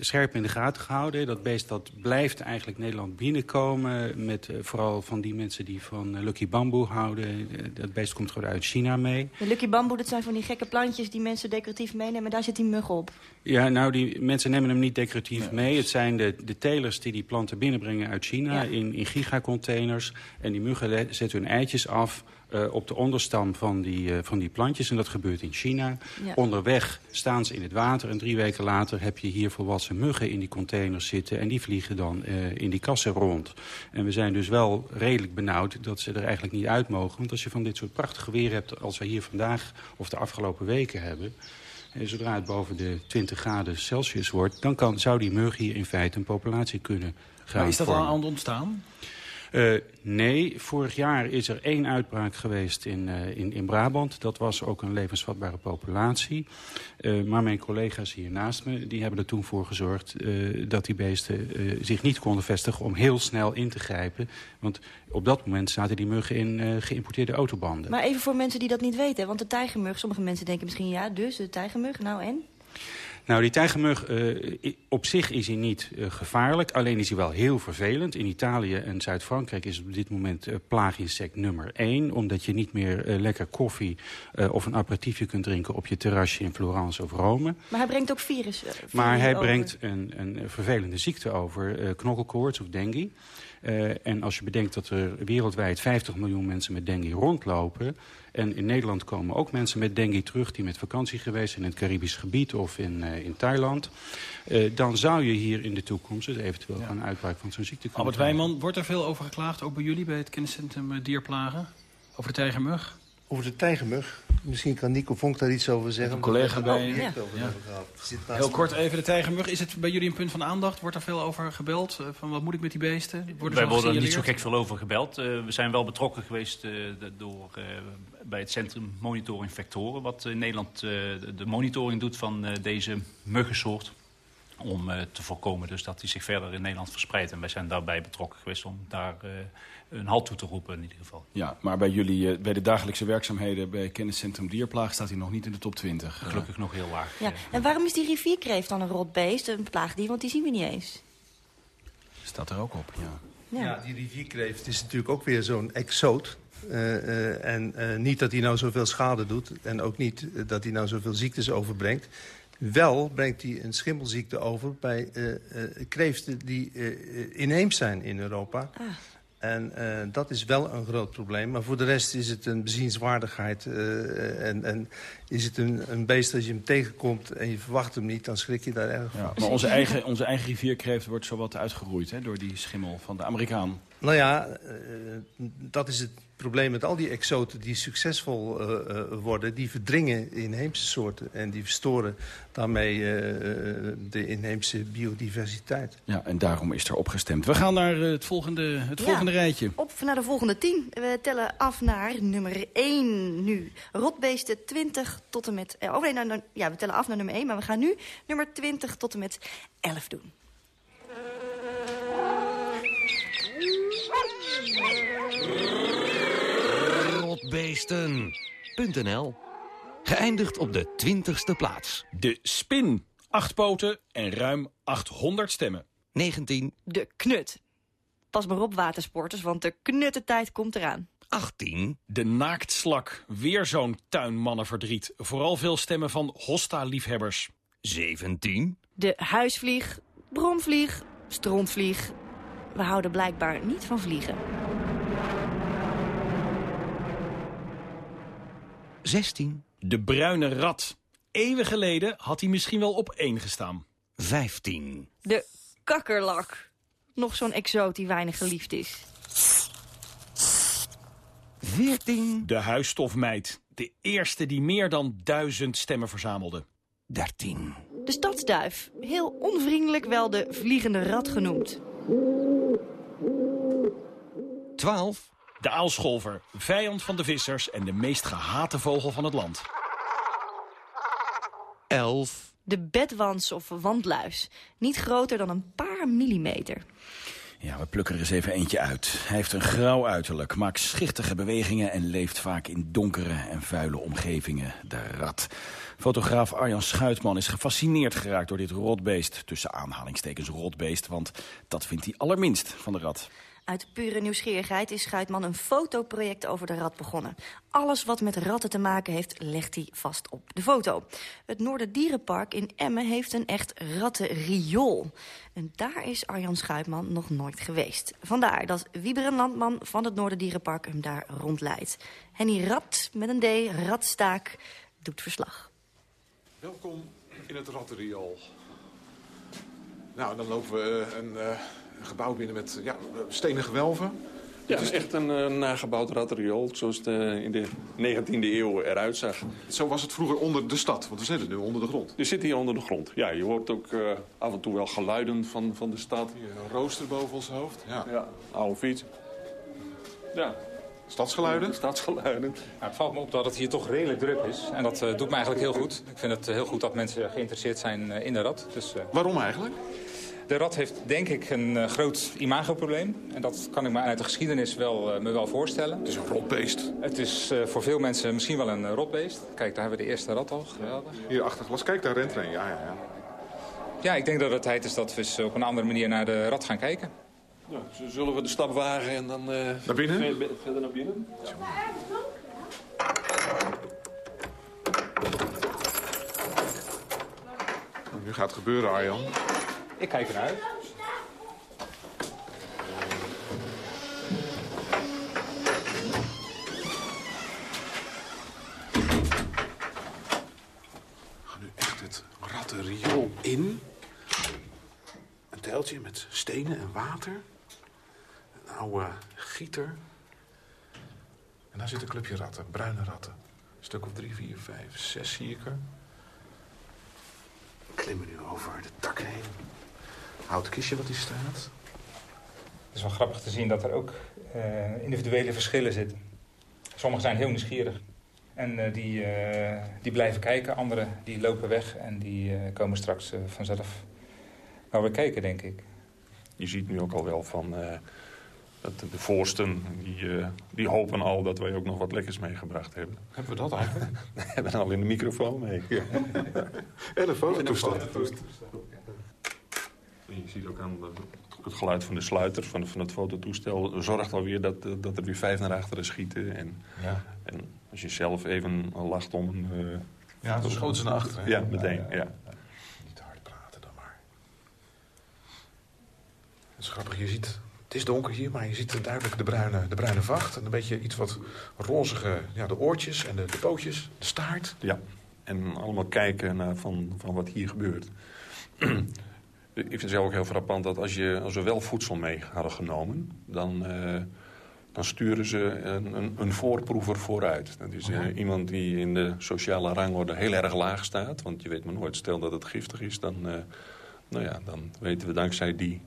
scherp in de gaten gehouden. Dat beest dat blijft eigenlijk Nederland binnenkomen. Met uh, vooral van die mensen die van Lucky Bamboe houden. dat beest komt gewoon uit China mee. De Lucky Bamboe, dat zijn van die gekke plantjes die mensen decoratief meenemen. Daar zit die mug op. Ja, nou, die mensen nemen hem niet decoratief ja. mee. Het zijn de, de telers die die planten binnenbrengen uit China ja. in, in gigacontainers. En die muggen zetten hun eitjes af uh, op de onderstam van die, uh, van die plantjes. En dat gebeurt in China. Ja. Onderweg staan ze in het water. En drie weken later heb je hier volwassen muggen in die containers zitten. En die vliegen dan uh, in die kassen rond. En we zijn dus wel redelijk benauwd dat ze er eigenlijk niet uit mogen. Want als je van dit soort prachtige weer hebt als we hier vandaag of de afgelopen weken hebben... En zodra het boven de 20 graden Celsius wordt... dan kan, zou die mug hier in feite een populatie kunnen gaan Maar is dat vormen. al aan het ontstaan? Uh, nee, vorig jaar is er één uitbraak geweest in, uh, in, in Brabant. Dat was ook een levensvatbare populatie. Uh, maar mijn collega's hier naast me die hebben er toen voor gezorgd... dat die beesten zich niet konden vestigen om heel snel in te grijpen. Want op dat moment zaten die muggen in geïmporteerde autobanden. Maar even voor mensen die dat niet weten. Want de tijgermug, sommige mensen denken misschien... ja, dus de tijgermug, nou en? Nou, die tijgermug, uh, op zich is hij niet uh, gevaarlijk. Alleen is hij wel heel vervelend. In Italië en Zuid-Frankrijk is op dit moment uh, plaaginsect nummer één. Omdat je niet meer lekker koffie of een aperitiefje kunt drinken... op je terrasje in Florence of Rome. Maar hij brengt ook virus, Maar hij over. brengt een, een vervelende ziekte over, knokkelkoorts of dengue. Uh, en als je bedenkt dat er wereldwijd 50 miljoen mensen met dengue rondlopen... en in Nederland komen ook mensen met dengue terug... die met vakantie geweest zijn in het Caribisch gebied of in, uh, in Thailand... Uh, dan zou je hier in de toekomst dus eventueel ja. een uitbraak van zo'n ziekte kunnen Albert Wijman, wordt er veel over geklaagd, ook bij jullie... bij het kenniscentrum Dierplagen, over de tijgermug? Over de tijgermug? Misschien kan Nico Vonk daar iets over zeggen. Een collega bij. Ja. Ja. Heel kort even, de tijgermug. Is het bij jullie een punt van aandacht? Wordt er veel over gebeld? Van wat moet ik met die beesten? Worden Wij worden er niet zo gek veel over gebeld. Uh, we zijn wel betrokken geweest uh, door, uh, bij het Centrum Monitoring Vectoren... wat in Nederland de monitoring doet van deze muggensoort om uh, te voorkomen dus dat hij zich verder in Nederland verspreidt. En wij zijn daarbij betrokken geweest om daar uh, een halt toe te roepen in ieder geval. Ja, maar bij jullie, uh, bij de dagelijkse werkzaamheden bij Kenniscentrum Dierplaag staat hij nog niet in de top 20. Gelukkig nog heel laag. Ja. En waarom is die rivierkreeft dan een rotbeest, een plaagdier? Want die zien we niet eens. Staat er ook op, ja. Ja, ja die rivierkreeft is natuurlijk ook weer zo'n exoot. Uh, uh, en uh, niet dat hij nou zoveel schade doet. En ook niet dat hij nou zoveel ziektes overbrengt. Wel brengt hij een schimmelziekte over bij uh, uh, kreeften die uh, inheems zijn in Europa. Ah. En dat is wel een groot probleem. Maar voor de rest is het een bezienswaardigheid. en, en is het een, een beest als je hem tegenkomt en je verwacht hem niet... dan schrik je daar erg van. Ja, maar onze eigen, onze eigen rivierkreeft wordt zowat uitgeroeid hè, door die schimmel van de Amerikaan. Nou ja, dat is het probleem met al die exoten die succesvol uh, uh, worden... die verdringen inheemse soorten en die verstoren daarmee uh, de inheemse biodiversiteit. Ja, en daarom is er opgestemd. We gaan naar het volgende, het ja, volgende rijtje. Op naar de volgende tien. We tellen af naar nummer 1 nu. Rotbeesten 20 tot en met... oh nee, nou, nou, ja, we tellen af naar nummer 1, maar we gaan nu nummer 20 tot en met 11 doen. Rotbeesten.nl Geëindigd op de twintigste plaats. De spin. Acht poten en ruim 800 stemmen. 19. De knut. Pas maar op, watersporters, want de knuttentijd komt eraan. 18. De naaktslak. Weer zo'n tuinmannenverdriet. Vooral veel stemmen van Hosta-liefhebbers. 17. De huisvlieg, bromvlieg, strontvlieg. We houden blijkbaar niet van vliegen. 16. De bruine rat. Eeuwen geleden had hij misschien wel op één gestaan. 15. De kakkerlak. Nog zo'n exoot die weinig geliefd is. 14. De huisstofmeid. De eerste die meer dan duizend stemmen verzamelde. 13. De stadsduif. Heel onvriendelijk wel de vliegende rat genoemd. 12. De aalscholver, vijand van de vissers en de meest gehate vogel van het land. 11. De bedwans of wandluis. Niet groter dan een paar millimeter. Ja, we plukken er eens even eentje uit. Hij heeft een grauw uiterlijk, maakt schichtige bewegingen... en leeft vaak in donkere en vuile omgevingen. De rat. Fotograaf Arjan Schuitman is gefascineerd geraakt door dit rotbeest. Tussen aanhalingstekens rotbeest, want dat vindt hij allerminst van de rat. Uit pure nieuwsgierigheid is Schuitman een fotoproject over de rat begonnen. Alles wat met ratten te maken heeft, legt hij vast op de foto. Het Noorderdierenpark in Emmen heeft een echt rattenriool. En daar is Arjan Schuitman nog nooit geweest. Vandaar dat Wieberen Landman van het Noorderdierenpark hem daar rondleidt. Henny Rat, met een D, Ratstaak, doet verslag. Welkom in het rattenriool. Nou, dan lopen we uh, een... Uh een gebouw binnen met ja, stenen gewelven. Ja, het is echt een uh, nagebouwd rattenriool, zoals het uh, in de 19e eeuw eruit zag. Zo was het vroeger onder de stad, want we zitten nu onder de grond. Je zit hier onder de grond. Ja, je hoort ook uh, af en toe wel geluiden van, van de stad. Hier een rooster boven ons hoofd. Ja. ja oude fiets. Ja. Stadsgeluiden? Stadsgeluiden. Nou, het valt me op dat het hier toch redelijk druk is. En dat eh, doet me eigenlijk heel goed. Ik vind het eh, heel goed dat mensen geïnteresseerd zijn eh, in de rat. Dus, eh, Waarom eigenlijk? De rat heeft denk ik een eh, groot imagoprobleem. En dat kan ik me uit de geschiedenis wel, eh, me wel voorstellen. Het is een rotbeest. Het is eh, voor veel mensen misschien wel een rotbeest. Kijk, daar hebben we de eerste rat al. Geweldig. Hier achter glas. Kijk, daar rent er een. Ja, ja, ja. Ja, ik denk dat het tijd is dat we eens op een andere manier naar de rat gaan kijken. Nou, zullen we de stap wagen en dan... eh, Naar binnen? ver- Verder naar binnen? Nu gaat het gebeuren, Arjan. Ik kijk ernaar uit. Nu echt het rattenriool in. Een teltje met stenen en water. Een oude gieter. En daar zit een clubje ratten, bruine ratten. Een stuk of drie, vier, vijf, zes zie ik er. Klimmen nu over de tak heen. Houten kistje wat hier staat. Het is wel grappig te zien dat er ook eh, individuele verschillen zitten. Sommigen zijn heel nieuwsgierig. En eh, die, eh, die blijven kijken. Anderen die lopen weg en die eh, komen straks eh, vanzelf wel weer kijken, denk ik. Je ziet nu ook al wel van... eh, dat de, voorsten, die, eh, die hopen al dat wij ook nog wat lekkers meegebracht hebben. Hebben we dat eigenlijk? We hebben al in de microfoon mee. En een fototoestel. Je ziet ook aan het geluid van de sluiter, van, van het fototoestel... zorgt alweer dat, eh, dat er weer vijf naar achteren schieten. En, Ja. en als je zelf even lacht om eh, Ja, dan schoten ze naar achteren? Ja, meteen. Ja, Niet te hard praten dan maar. Het is grappig, je ziet... Het is donker hier, maar je ziet duidelijk de bruine, de bruine vacht. En een beetje iets wat rozige... Ja, de oortjes en de, de pootjes, de staart. Ja, en allemaal kijken naar van, van wat hier gebeurt. Ik vind het zelf ook heel frappant dat als, je, als we wel voedsel mee hadden genomen... dan, eh, dan sturen ze een, een, een voorproever vooruit. Dat is eh, iemand die in de sociale rangorde heel erg laag staat. Want je weet maar nooit, stel dat het giftig is... dan, eh, nou ja, dan weten we dankzij die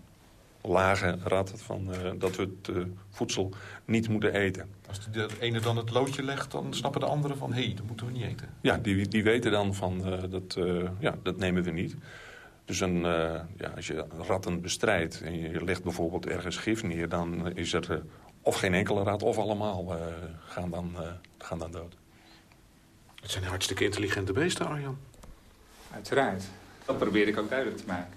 lage rat van, dat we het voedsel niet moeten eten. Als de ene dan het loodje legt, dan snappen de anderen van... hé, hey, dat moeten we niet eten. Ja, die, die weten dan van dat, ja, dat nemen we niet. Dus een, eh, ja, als je ratten bestrijdt en je legt bijvoorbeeld ergens gif neer... dan is er eh, of geen enkele rat of allemaal eh, gaan, dan, eh, gaan dan dood. Het zijn hartstikke intelligente beesten, Arjan. Uiteraard. Dat probeer ik ook duidelijk te maken.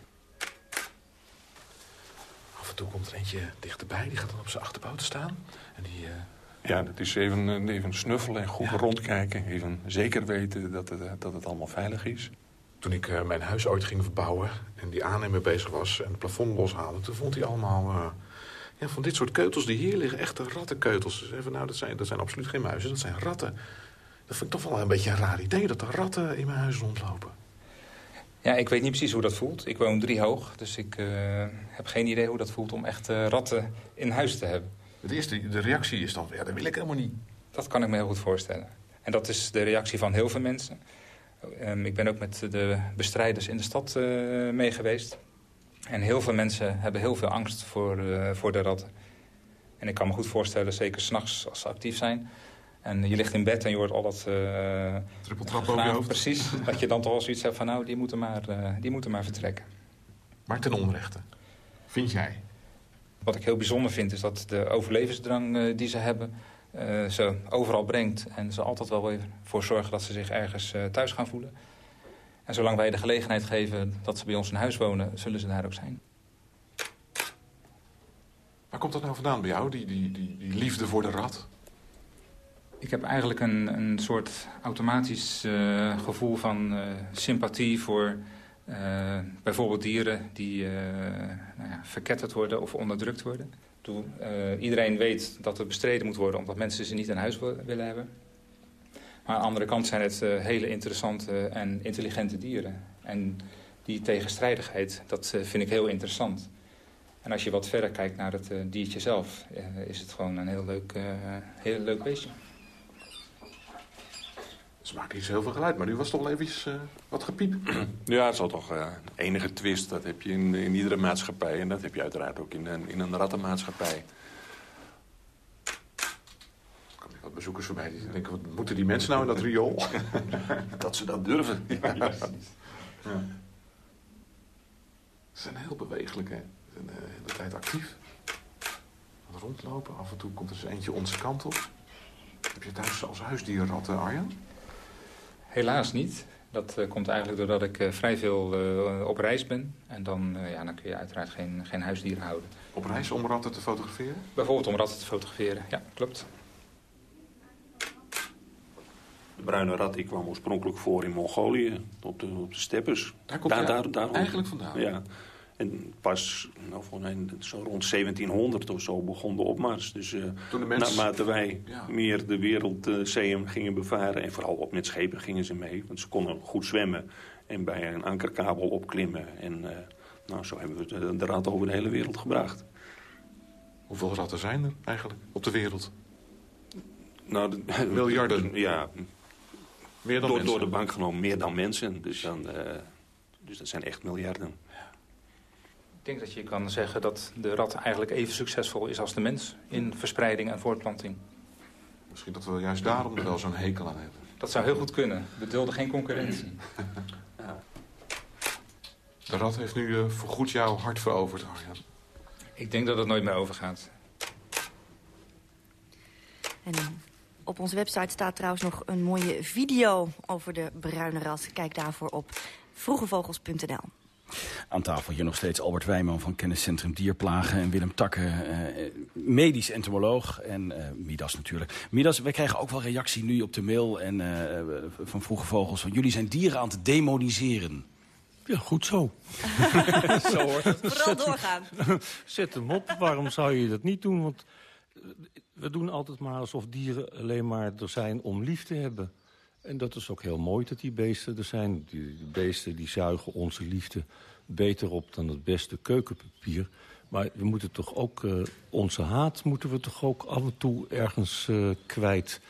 Af en toe komt er eentje dichterbij, die gaat dan op zijn achterpoten staan. En die... eh, Ja, dat is even, even snuffelen en goed rondkijken. Even zeker weten dat het, dat het allemaal veilig is. Toen ik eh, mijn huis ooit ging verbouwen en die aannemer bezig was... en het plafond loshaalde, toen vond hij allemaal... eh, ja, van dit soort keutels die hier liggen, echte rattenkeutels. Dus even, nou, dat zijn, dat zijn absoluut geen muizen, dat zijn ratten. Dat vind ik toch wel een beetje een raar idee, dat er ratten in mijn huis rondlopen. Ja, ik weet niet precies hoe dat voelt. Ik woon drie hoog, dus ik eh, heb geen idee hoe dat voelt om echt ratten in huis te hebben. Het eerste, de reactie is dan, ja, dat wil ik helemaal niet. Dat kan ik me heel goed voorstellen. En dat is de reactie van heel veel mensen. Ehm, ik ben ook met de bestrijders in de stad eh, mee geweest. En heel veel mensen hebben heel veel angst voor, eh, voor de ratten. En ik kan me goed voorstellen, zeker s'nachts als ze actief zijn... en je ligt in bed en je hoort al dat... Uh, Trippeltrap boven je hoofd. Precies, dat je dan toch wel zoiets hebt van... nou, die moeten maar, uh, die moeten maar vertrekken. Maar ten onrechte, vind jij? Wat ik heel bijzonder vind is dat de overlevensdrang uh, die ze hebben... Uh, ze overal brengt en ze altijd wel weer voor zorgen dat ze zich ergens uh, thuis gaan voelen. En zolang wij de gelegenheid geven dat ze bij ons in huis wonen, zullen ze daar ook zijn. Waar komt dat nou vandaan bij jou, die, die, die, die liefde voor de rat? Ik heb eigenlijk een, een soort automatisch uh, gevoel van sympathie voor bijvoorbeeld dieren die nou ja, verketterd worden of onderdrukt worden. Uh, iedereen weet dat er bestreden moet worden omdat mensen ze niet in huis willen hebben. Maar aan de andere kant zijn het uh, hele interessante en intelligente dieren. En die tegenstrijdigheid, dat uh, vind ik heel interessant. En als je wat verder kijkt naar het diertje zelf, is het gewoon een heel leuk, heel leuk beestje. Ze maken niet zo heel veel geluid, maar nu was toch wel eventjes wat gepiep. Ja, het is al toch enige twist. Dat heb je in, in iedere maatschappij. En dat heb je uiteraard ook in een, in een rattenmaatschappij. bezoekers voorbij die denken, wat moeten die mensen nou in dat riool? Dat ze dat durven. Ja. Ze zijn heel bewegelijk, hè. Ze zijn de hele tijd actief. Het rondlopen, af en toe komt er eens eentje onze kant op. Heb je thuis als huisdier ratten, Arjan? Helaas niet. Dat eh, komt eigenlijk doordat ik eh, vrij veel eh, op reis ben. En dan, eh, ja, dan kun je uiteraard geen, geen huisdieren houden. Op reis om ratten te fotograferen? Bijvoorbeeld om ratten te fotograferen, ja, klopt. De bruine rat die kwam oorspronkelijk voor in Mongolië, op de, op de steppes. Daar komt hij eigenlijk vandaan? Ja. En pas nou, zo rond 1700 of zo begon de opmars. Dus uh, Toen de mens... naarmate wij Ja. meer de wereldzeeën gingen bevaren... en vooral op met schepen gingen ze mee, want ze konden goed zwemmen... en bij een ankerkabel opklimmen. En uh, nou, zo hebben we de, de rat over de hele wereld gebracht. Hoeveel ratten zijn er eigenlijk op de wereld? Nou, de, Miljarden. Ja. Meer dan door, mensen. door de bank genomen, meer dan mensen. Dus, dan, dus dat zijn echt miljarden. Ik denk dat je kan zeggen dat de rat eigenlijk even succesvol is als de mens... in verspreiding en voortplanting. Misschien dat we juist daarom er wel zo'n hekel aan hebben. Dat zou heel goed kunnen. We dulden geen concurrentie. De rat heeft nu uh, voorgoed jouw hart veroverd, Arjan. Ik denk dat het nooit meer overgaat. En op onze website staat trouwens nog een mooie video over de bruine rat. Kijk daarvoor op vroegevogels.nl. Aan tafel hier nog steeds Albert Wijman van Kenniscentrum Dierplagen... en Willem Takke, eh, medisch entomoloog en eh, Midas natuurlijk. Midas, wij krijgen ook wel reactie nu op de mail en, eh, van Vroege Vogels... van jullie zijn dieren aan het demoniseren. Ja, goed zo. zo hoort het. Vooral doorgaan. Zet hem op. Waarom zou je dat niet doen? Want we doen altijd maar alsof dieren alleen maar er zijn om lief te hebben. En dat is ook heel mooi dat die beesten er zijn. Die beesten die zuigen onze liefde beter op dan het beste keukenpapier. Maar we moeten toch ook, uh, onze haat moeten we toch ook af en toe ergens uh, kwijt.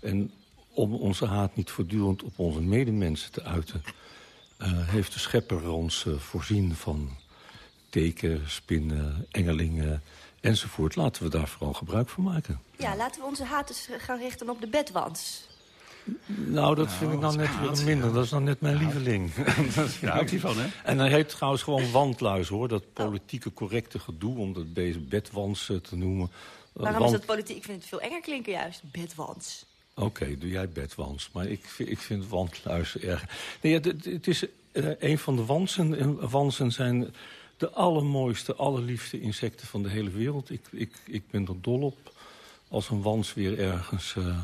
En om onze haat niet voortdurend op onze medemensen te uiten... Uh, heeft de schepper ons voorzien van teken, spinnen, engelingen enzovoort. Laten we daar vooral gebruik van maken. Ja, laten we onze haat eens gaan richten op de bedwans. Nou, dat nou, vind ik dan net weer minder. Dat is dan net mijn lieveling. Daar houdt hij van, hè? En hij heet trouwens gewoon wandluis, hoor. Dat politieke correcte gedoe om dat deze bedwans uh, te noemen. Waarom is dat politiek? Ik vind het veel enger klinken juist, bedwans. Oké, okay, doe jij bedwans. Maar ik, ik vind wandluis erg. Nee, ja, het is uh, een van de wansen. En wansen zijn de allermooiste, allerliefste insecten van de hele wereld. Ik, ik, ik ben er dol op. Als een wans weer ergens uh,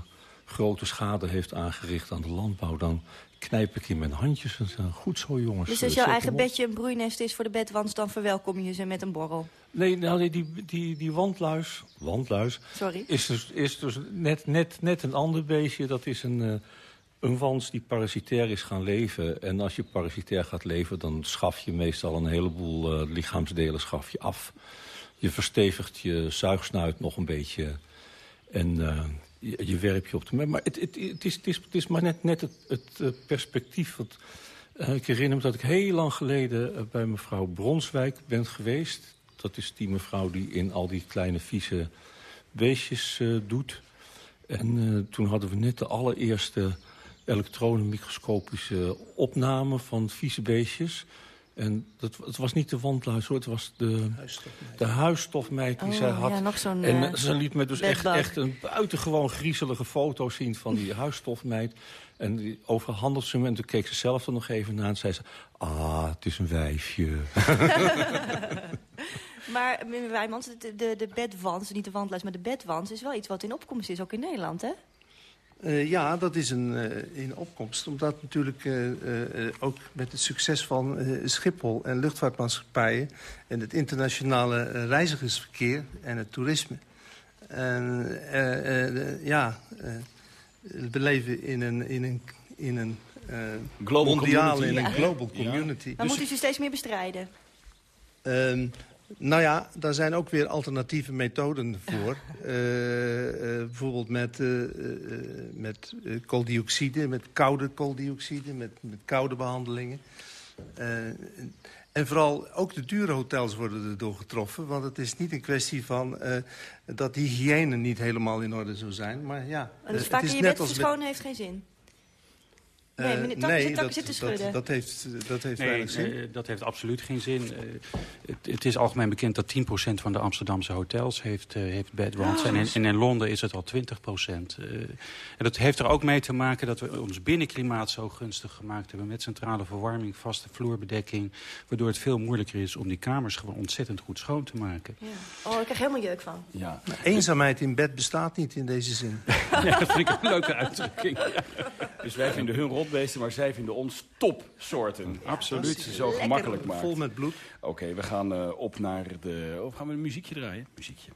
grote schade heeft aangericht aan de landbouw... dan knijp ik in mijn handjes en zeg, goed zo jongens. Dus als jouw eigen bedje een broeinest is voor de bedwans... dan verwelkom je ze met een borrel? Nee, nou, die, die, die, die wandluis, wandluis Sorry. is dus, is dus net, net, net een ander beestje. Dat is een, uh, een wans die parasitair is gaan leven. En als je parasitair gaat leven, dan schaf je meestal een heleboel uh, lichaamsdelen schaf je af. Je verstevigt je zuigsnuit nog een beetje. En uh, je, werp je op de... Maar het, het, het, is, het, is, het is maar net, net het, uh, perspectief. Want, uh, ik herinner me dat ik heel lang geleden uh, bij mevrouw Bronswijk ben geweest. Dat is die mevrouw die in al die kleine vieze beestjes doet. En toen hadden we net de allereerste elektronenmicroscopische opname van vieze beestjes. En dat, het was niet de wandluis, hoor. Het was de huisstofmeid, de huisstofmeid die oh, zij had. Ja, nog zo'n en uh, ze liet me dus echt, echt een buitengewoon griezelige foto zien van die huisstofmeid. En die overhandigde ze me en toen keek ze zelf er nog even naar en zei ze... Ah, het is een wijfje. maar, meneer Wijmans, de, de, de bedwans, niet de wandluis, maar de bedwans... is wel iets wat in opkomst is, ook in Nederland, hè? Uh, ja, dat is een, uh, in opkomst. Omdat natuurlijk uh, ook met het succes van Schiphol en luchtvaartmaatschappijen... en het internationale reizigersverkeer en het toerisme... En, ja, we leven in een, in een, in een global mondiale, community. in een global community. Ja. Maar dus, moet u ze steeds meer bestrijden? Um, nou ja, daar zijn ook weer alternatieve methoden voor. uh, uh, bijvoorbeeld met, uh, met kooldioxide, met koude kooldioxide, met, met koude behandelingen. en En vooral ook de dure hotels worden erdoor getroffen. Want het is niet een kwestie van uh, dat die hygiëne niet helemaal in orde zou zijn. Maar ja, vaak het is in je net bed als verschonen heeft geen zin. Eh, Nee, meneer Tak zit- dat, zit te dat, schudden. dat, heeft, dat heeft Nee, weinig zin. eh, dat heeft absoluut geen zin. Eh, het, het is algemeen bekend dat 10% van de Amsterdamse hotels heeft, eh, heeft bedwants. Oh. En, in, en in Londen is het al 20%. Eh, en dat heeft er ook mee te maken dat we ons binnenklimaat zo gunstig gemaakt hebben. Met centrale verwarming, vaste vloerbedekking. Waardoor het veel moeilijker is om die kamers gewoon ontzettend goed schoon te maken. Oh, ik krijg helemaal jeuk van. Ja. Eenzaamheid in bed bestaat niet in deze zin. Ja, dat vind ik een leuke uitdrukking. Dus wij vinden hun rotbeesten, maar zij vinden ons topsoorten. Absoluut. Ze zo gemakkelijk maken. vol met bloed. Oké, we gaan eh, op naar de... Of gaan we een muziekje draaien? Muziekje.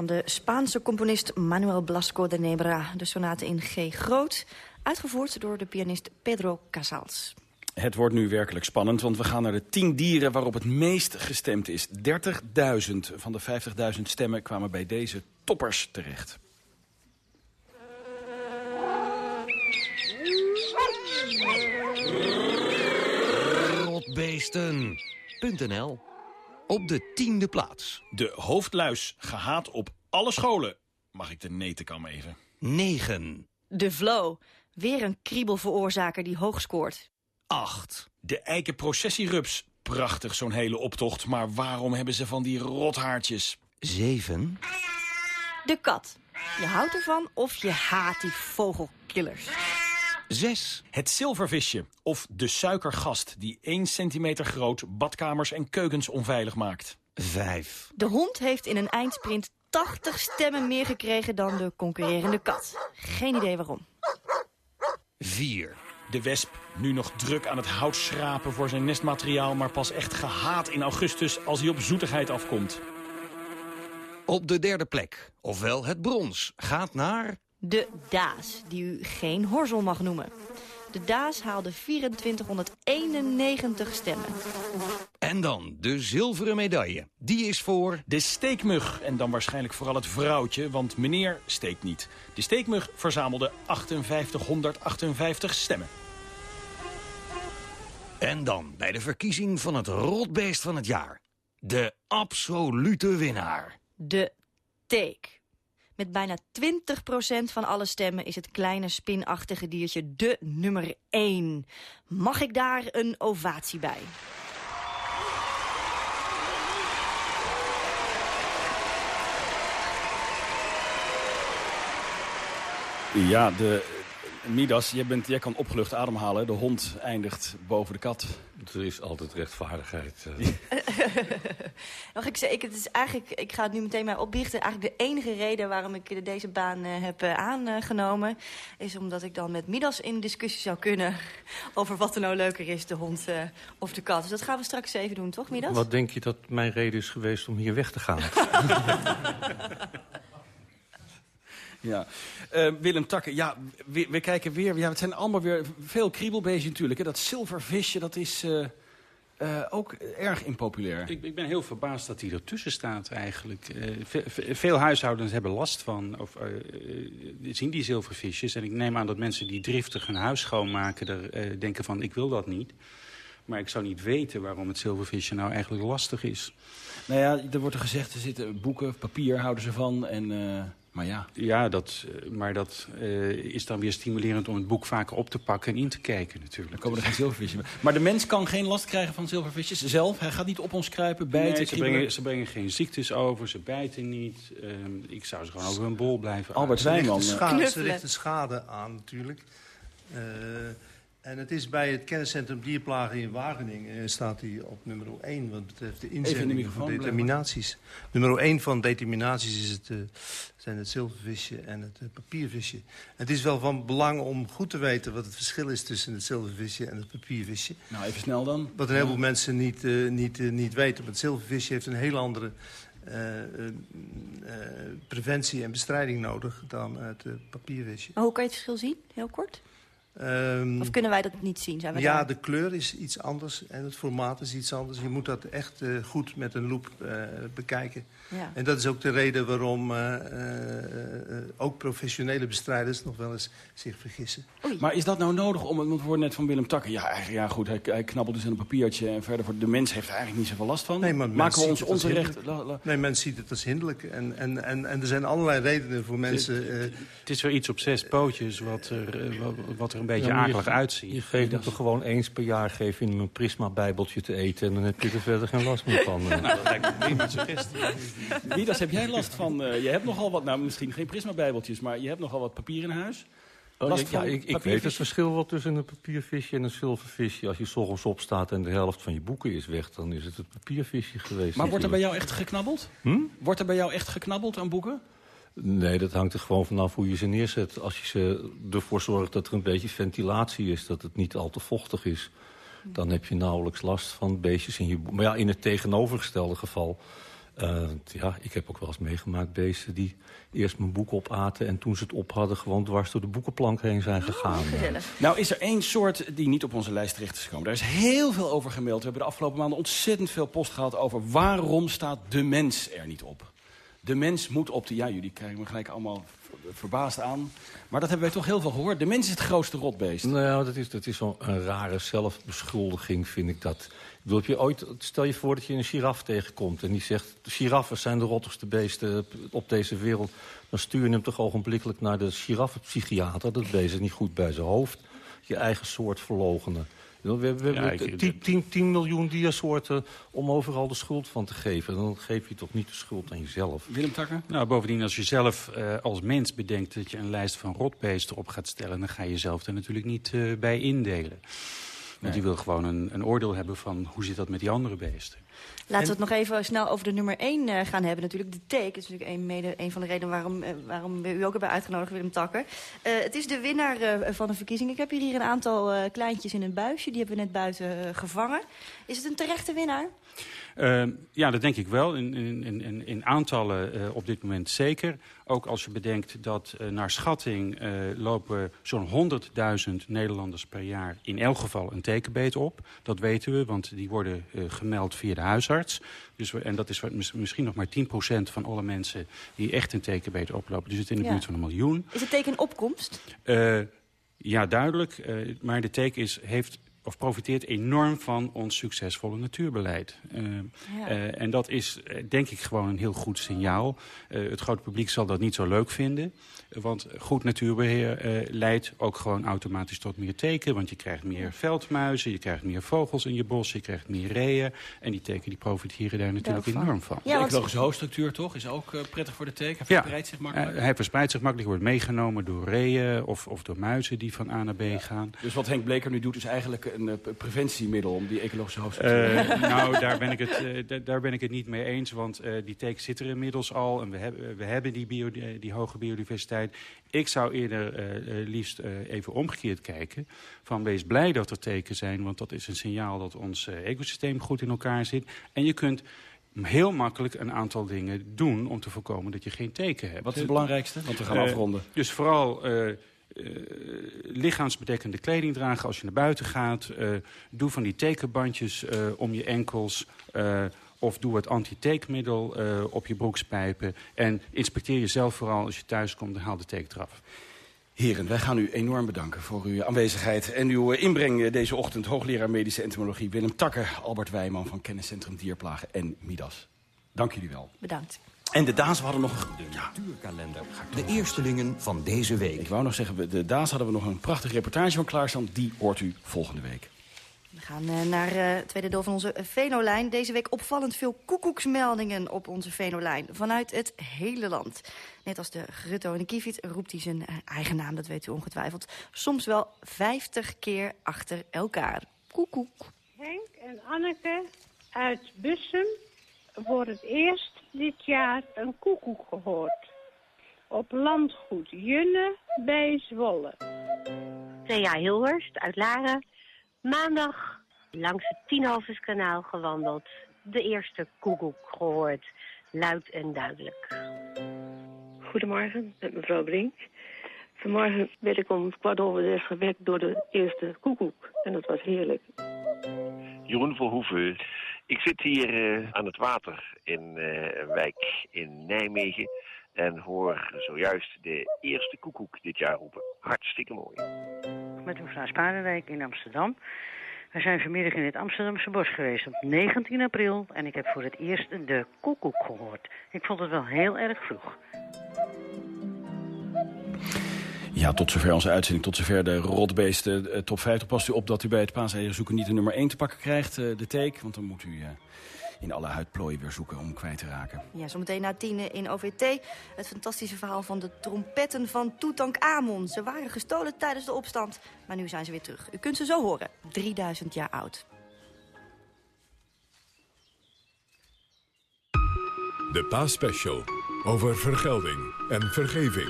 Van de Spaanse componist Manuel Blasco de Nebra. De sonate in G groot. Uitgevoerd door de pianist Pedro Casals. Het wordt nu werkelijk spannend, want we gaan naar de 10 dieren waarop het meest gestemd is. 30.000 van de 50.000 stemmen kwamen bij deze toppers terecht. Rotbeesten.nl Op de tiende plaats. De hoofdluis, gehaat op alle scholen. Mag ik de netenkam even? 9. De Flow. Weer een kriebelveroorzaker die hoog scoort. 8. De eikenprocessierups. Prachtig zo'n hele optocht, maar waarom hebben ze van die rothaartjes? 7. De kat. Je houdt ervan of je haat die vogelkillers. 6. Het zilvervisje, of de suikergast die 1 centimeter groot badkamers en keukens onveilig maakt. 5. De hond heeft in een eindsprint 80 stemmen meer gekregen dan de concurrerende kat. Geen idee waarom. 4. De wesp, nu nog druk aan het hout schrapen voor zijn nestmateriaal... maar pas echt gehaat in augustus als hij op zoetigheid afkomt. Op de derde plek, ofwel het brons, gaat naar... De Daas, die u geen horzel mag noemen. De Daas haalde 2491 stemmen. En dan de zilveren medaille. Die is voor... De steekmug, en dan waarschijnlijk vooral het vrouwtje, want meneer steekt niet. De steekmug verzamelde 5858 stemmen. En dan bij de verkiezing van het rotbeest van het jaar. De absolute winnaar. De Teek. Met bijna 20% van alle stemmen is het kleine spinachtige diertje de nummer 1. Mag ik daar een ovatie bij? Ja, de Midas, jij, bent, jij kan opgelucht ademhalen. De hond eindigt boven de kat. Er is altijd rechtvaardigheid. eh. Mag ik zeggen, het is eigenlijk, ik ga het nu meteen maar opbiechten. Eigenlijk de enige reden waarom ik deze baan eh, heb eh, aangenomen... is omdat ik dan met Midas in discussie zou kunnen... over wat er nou leuker is, de hond eh, of de kat. Dus dat gaan we straks even doen, toch Midas? Wat denk je dat mijn reden is geweest om hier weg te gaan? Ja. Eh, Willem Takke, ja, we, we kijken weer... Ja, het zijn allemaal weer veel kriebelbeestjes natuurlijk. Hè. Dat zilvervisje, dat is eh, eh, ook erg impopulair. Ik, ik ben heel verbaasd dat hij ertussen staat eigenlijk. Eh, ve- ve- veel huishoudens hebben last van, of zien die zilvervisjes. En ik neem aan dat mensen die driftig hun huis schoonmaken... Er, denken van, ik wil dat niet. Maar ik zou niet weten waarom het zilvervisje nou eigenlijk lastig is. Nou ja, er wordt er gezegd, er zitten boeken, papier houden ze van. En, maar ja, Ja, dat, eh, maar dat eh, is dan weer stimulerend om het boek vaker op te pakken en in te kijken natuurlijk. dan komen er geen zilvervisjes meer. Maar de mens kan geen last krijgen van zilvervisjes zelf. Hij gaat niet op ons kruipen, bijten, Nee, ze, brengen, ze brengen geen ziektes over, ze bijten niet. Ehm, ik zou ze gewoon over hun bol blijven Albert. Wijnman, Ze richten schade, ze Knuffelen. richten schade aan natuurlijk. Eh, en het is bij het kenniscentrum Dierplagen in Wageningen... staat hij op nummer 1 wat betreft de in de inzendingen microfoon van determinaties. Nummer 1 van determinaties is het, eh, zijn het zilvervisje en het eh, papiervisje. Het is wel van belang om goed te weten wat het verschil is... tussen het zilvervisje en het papiervisje. Nou, even snel dan. Wat een heleboel mensen niet, eh, niet, eh, niet weten. Want het zilvervisje heeft een heel andere eh, eh, eh, preventie en bestrijding nodig dan het papiervisje. Maar hoe kan je het verschil zien, heel kort? Ehm, Of kunnen wij dat niet zien? Zijn we ja, daar? de kleur is iets anders en het formaat is iets anders. Je moet dat echt eh, goed met een loep eh, bekijken. Ja. En dat is ook de reden waarom eh, eh, eh, ook professionele bestrijders nog wel eens zich vergissen. Maar is dat nou nodig om, want we hoorden net van Willem Takke... ja, eigenlijk, ja goed, hij, hij knabbelt dus in een papiertje... en verder voor de mens heeft er eigenlijk niet zoveel last van. Nee, maar Maken we ziet ons het als onze recht... hinderlijk. la- la- Nee, mensen ziet het als hinderlijk. En, en, en, en er zijn allerlei redenen voor mensen... Het is weer iets op zes pootjes wat er, wat, wat er een beetje Ja, je- akelig uitziet. Je geeft hem toch gewoon eens per jaar geef je hem een Prisma-bijbeltje te eten... en dan heb je er verder geen last meer van. Nou, dat lijkt me prima suggestie. Midas, heb jij last van... eh, je hebt nogal wat, nou misschien geen prismabijbeltjes... maar je hebt nogal wat papier in huis? Oh, Last ja, van ik, ik weet het verschil wel tussen een papiervisje en een zilvervisje. Als je 's ochtends opstaat en de helft van je boeken is weg... dan is het het papiervisje geweest. Maar wordt er bij jou echt geknabbeld? Hm? Wordt er bij jou echt geknabbeld aan boeken? Nee, dat hangt er gewoon vanaf hoe je ze neerzet. Als je ze ervoor zorgt dat er een beetje ventilatie is... dat het niet al te vochtig is... dan heb je nauwelijks last van beestjes in je boek. Maar ja, in het tegenovergestelde geval... eh, ja, ik heb ook wel eens meegemaakt beesten die eerst mijn boek opaten... en toen ze het op hadden gewoon dwars door de boekenplank heen zijn gegaan. Nou is er één soort die niet op onze lijst terecht is gekomen. Daar is heel veel over gemeld. We hebben de afgelopen maanden ontzettend veel post gehad over... waarom staat de mens er niet op? De mens moet op de... Ja, jullie kijken me gelijk allemaal ver- verbaasd aan. Maar dat hebben wij toch heel veel gehoord. De mens is het grootste rotbeest. Nou dat is, dat is zo'n rare zelfbeschuldiging, vind ik dat. Ik je ooit, stel je voor dat je een giraf tegenkomt... en die zegt, giraffen zijn de rottigste beesten op deze wereld... dan stuur je hem toch ogenblikkelijk naar de giraffenpsychiater. Dat beest is niet goed bij zijn hoofd. Je eigen soort verlogenen. We hebben we Ja, hebben ik- 10 10 10 miljoen diersoorten om overal de schuld van te geven. Dan geef je toch niet de schuld aan jezelf. Willem Takker? Nou, bovendien, als je zelf eh, als mens bedenkt dat je een lijst van rotbeesten op gaat stellen... dan ga je jezelf er natuurlijk niet eh, bij indelen. Want je wil gewoon een, een oordeel hebben van hoe zit dat met die andere beesten. Laten we het nog even snel over de nummer 1 eh, gaan hebben. Natuurlijk de take. Dat is natuurlijk een, mede, een van de redenen waarom, eh, waarom we u ook hebben uitgenodigd, Willem Takker. Eh, het is de winnaar eh, van de verkiezing. Ik heb hier, hier een aantal eh, kleintjes in een buisje. Die hebben we net buiten gevangen. Is het een terechte winnaar? Eh, ja, dat denk ik wel. In, in, in, in aantallen eh, op dit moment zeker. Ook als je bedenkt dat eh, naar schatting eh, lopen zo'n 100.000 Nederlanders per jaar in elk geval een tekenbeet op. Dat weten we, want die worden gemeld via de huisarts. Dus we, en dat is wat, misschien nog maar 10% van alle mensen die echt een tekenbeet oplopen. Dus het in de Ja. buurt van een miljoen. Is het teken opkomst? Ja, duidelijk. Maar de teken is, heeft of profiteert enorm van ons succesvolle natuurbeleid. Uh, Ja. uh, en dat is eh, denk ik gewoon een heel goed signaal. Uh, het grote publiek zal dat niet zo leuk vinden. Want goed natuurbeheer uh, leidt ook gewoon automatisch tot meer teken. Want je krijgt meer veldmuizen, je krijgt meer vogels in je bos, je krijgt meer reeën. En die teken die profiteren daar natuurlijk Daarvan. enorm van. de ecologische hoofdstructuur toch is ook uh, prettig voor de teken. Hij verspreidt zich makkelijk. Uh, hij verspreidt zich makkelijk, wordt meegenomen door reeën of, of door muizen die van A naar B ja. gaan. Dus wat Henk Bleker nu doet is eigenlijk een uh, preventiemiddel om die ecologische hoofdstructuur... Uh, nou, daar ben, ik het, uh, daar ben ik het niet mee eens, want uh, die teken zit er inmiddels al. En we hebben, we hebben die, bio, die hoge biodiversiteit. Ik zou eerder uh, liefst uh, even omgekeerd kijken. Van wees blij dat er teken zijn, want dat is een signaal dat ons uh, ecosysteem goed in elkaar zit. En je kunt heel makkelijk een aantal dingen doen om te voorkomen dat je geen teken hebt. Wat is het belangrijkste? Want we gaan afronden. Dus vooral Uh, lichaamsbedekkende kleding dragen als je naar buiten gaat. Uh, doe van die tekenbandjes uh, om je enkels. Of doe het anti-teekmiddel op je broekspijpen. En inspecteer jezelf vooral als je thuis komt en haal de teek eraf. Heren, wij gaan u enorm bedanken voor uw aanwezigheid en uw inbreng deze ochtend. Hoogleraar Medische Entomologie Willem Takker, Albert Wijman van Kenniscentrum Dierplagen en Midas. Dank jullie wel. Bedankt. En de Daas hadden nog... De natuurkalender. De eerstelingen van deze week. Ik wou nog zeggen, de Daas hadden we nog een prachtige reportage van klaarstaan. Die hoort u volgende week. We gaan uh, naar uh, het tweede deel van onze Venolijn. Deze week opvallend veel koekoeksmeldingen op onze Venolijn. Vanuit het hele land. Net als de grutto en de kieviet roept hij zijn eigen naam, dat weet u ongetwijfeld. Soms wel 50 keer achter elkaar. Koekoek. Henk en Anneke uit Bussum voor het eerst dit jaar een koekoek gehoord. Op landgoed Junne bij Zwolle. Thea Hilhorst uit Laren. Maandag langs het Tienhalverskanaal gewandeld. De eerste koekoek gehoord. Luid en duidelijk. Goedemorgen, met mevrouw Brink. Vanmorgen werd ik om kwart over zes gewekt door de eerste koekoek. En dat was heerlijk. Jeroen Verhoeven. Ik zit hier uh, aan het water in uh, een wijk in Nijmegen en hoor zojuist de eerste koekoek dit jaar roepen. Hartstikke mooi. Met mevrouw Sparenwijk in Amsterdam. We zijn vanmiddag in het Amsterdamse bos geweest op 19 april en ik heb voor het eerst de koekoek gehoord. Ik vond het wel heel erg vroeg. Ja, tot zover onze uitzending. Tot zover de rotbeesten uh, top 50. Past u op dat u bij het paaseieren zoeken niet de nummer 1 te pakken krijgt, uh, de take. Want dan moet u uh, in alle huidplooien weer zoeken om kwijt te raken. Ja, zometeen na tien in OVT. Het fantastische verhaal van de trompetten van Tutankhamon. Ze waren gestolen tijdens de opstand, maar nu zijn ze weer terug. U kunt ze zo horen. 3000 jaar oud. De Paasspecial. Over vergelding en vergeving.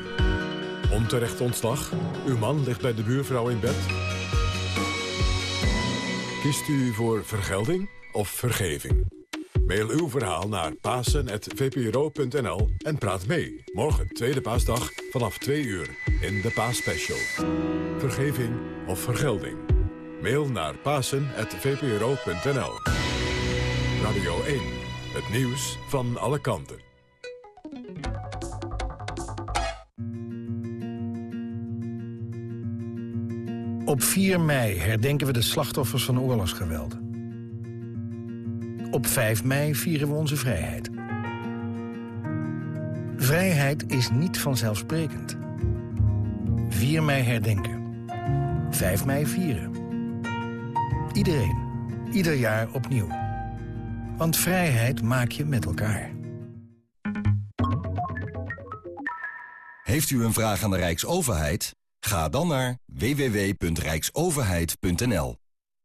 Onterecht ontslag? Uw man ligt bij de buurvrouw in bed? Kiest u voor vergelding of vergeving? Mail uw verhaal naar pasen.vpro.nl en praat mee. Morgen, tweede paasdag, vanaf 2 uur in de Paasspecial. Vergeving of vergelding? Mail naar pasen.vpro.nl Radio 1, het nieuws van alle kanten. Op 4 mei herdenken we de slachtoffers van oorlogsgeweld. Op 5 mei vieren we onze vrijheid. Vrijheid is niet vanzelfsprekend. 4 mei herdenken. 5 mei vieren. Iedereen. Ieder jaar opnieuw. Want vrijheid maak je met elkaar. Heeft u een vraag aan de Rijksoverheid? Ga dan naar www.rijksoverheid.nl.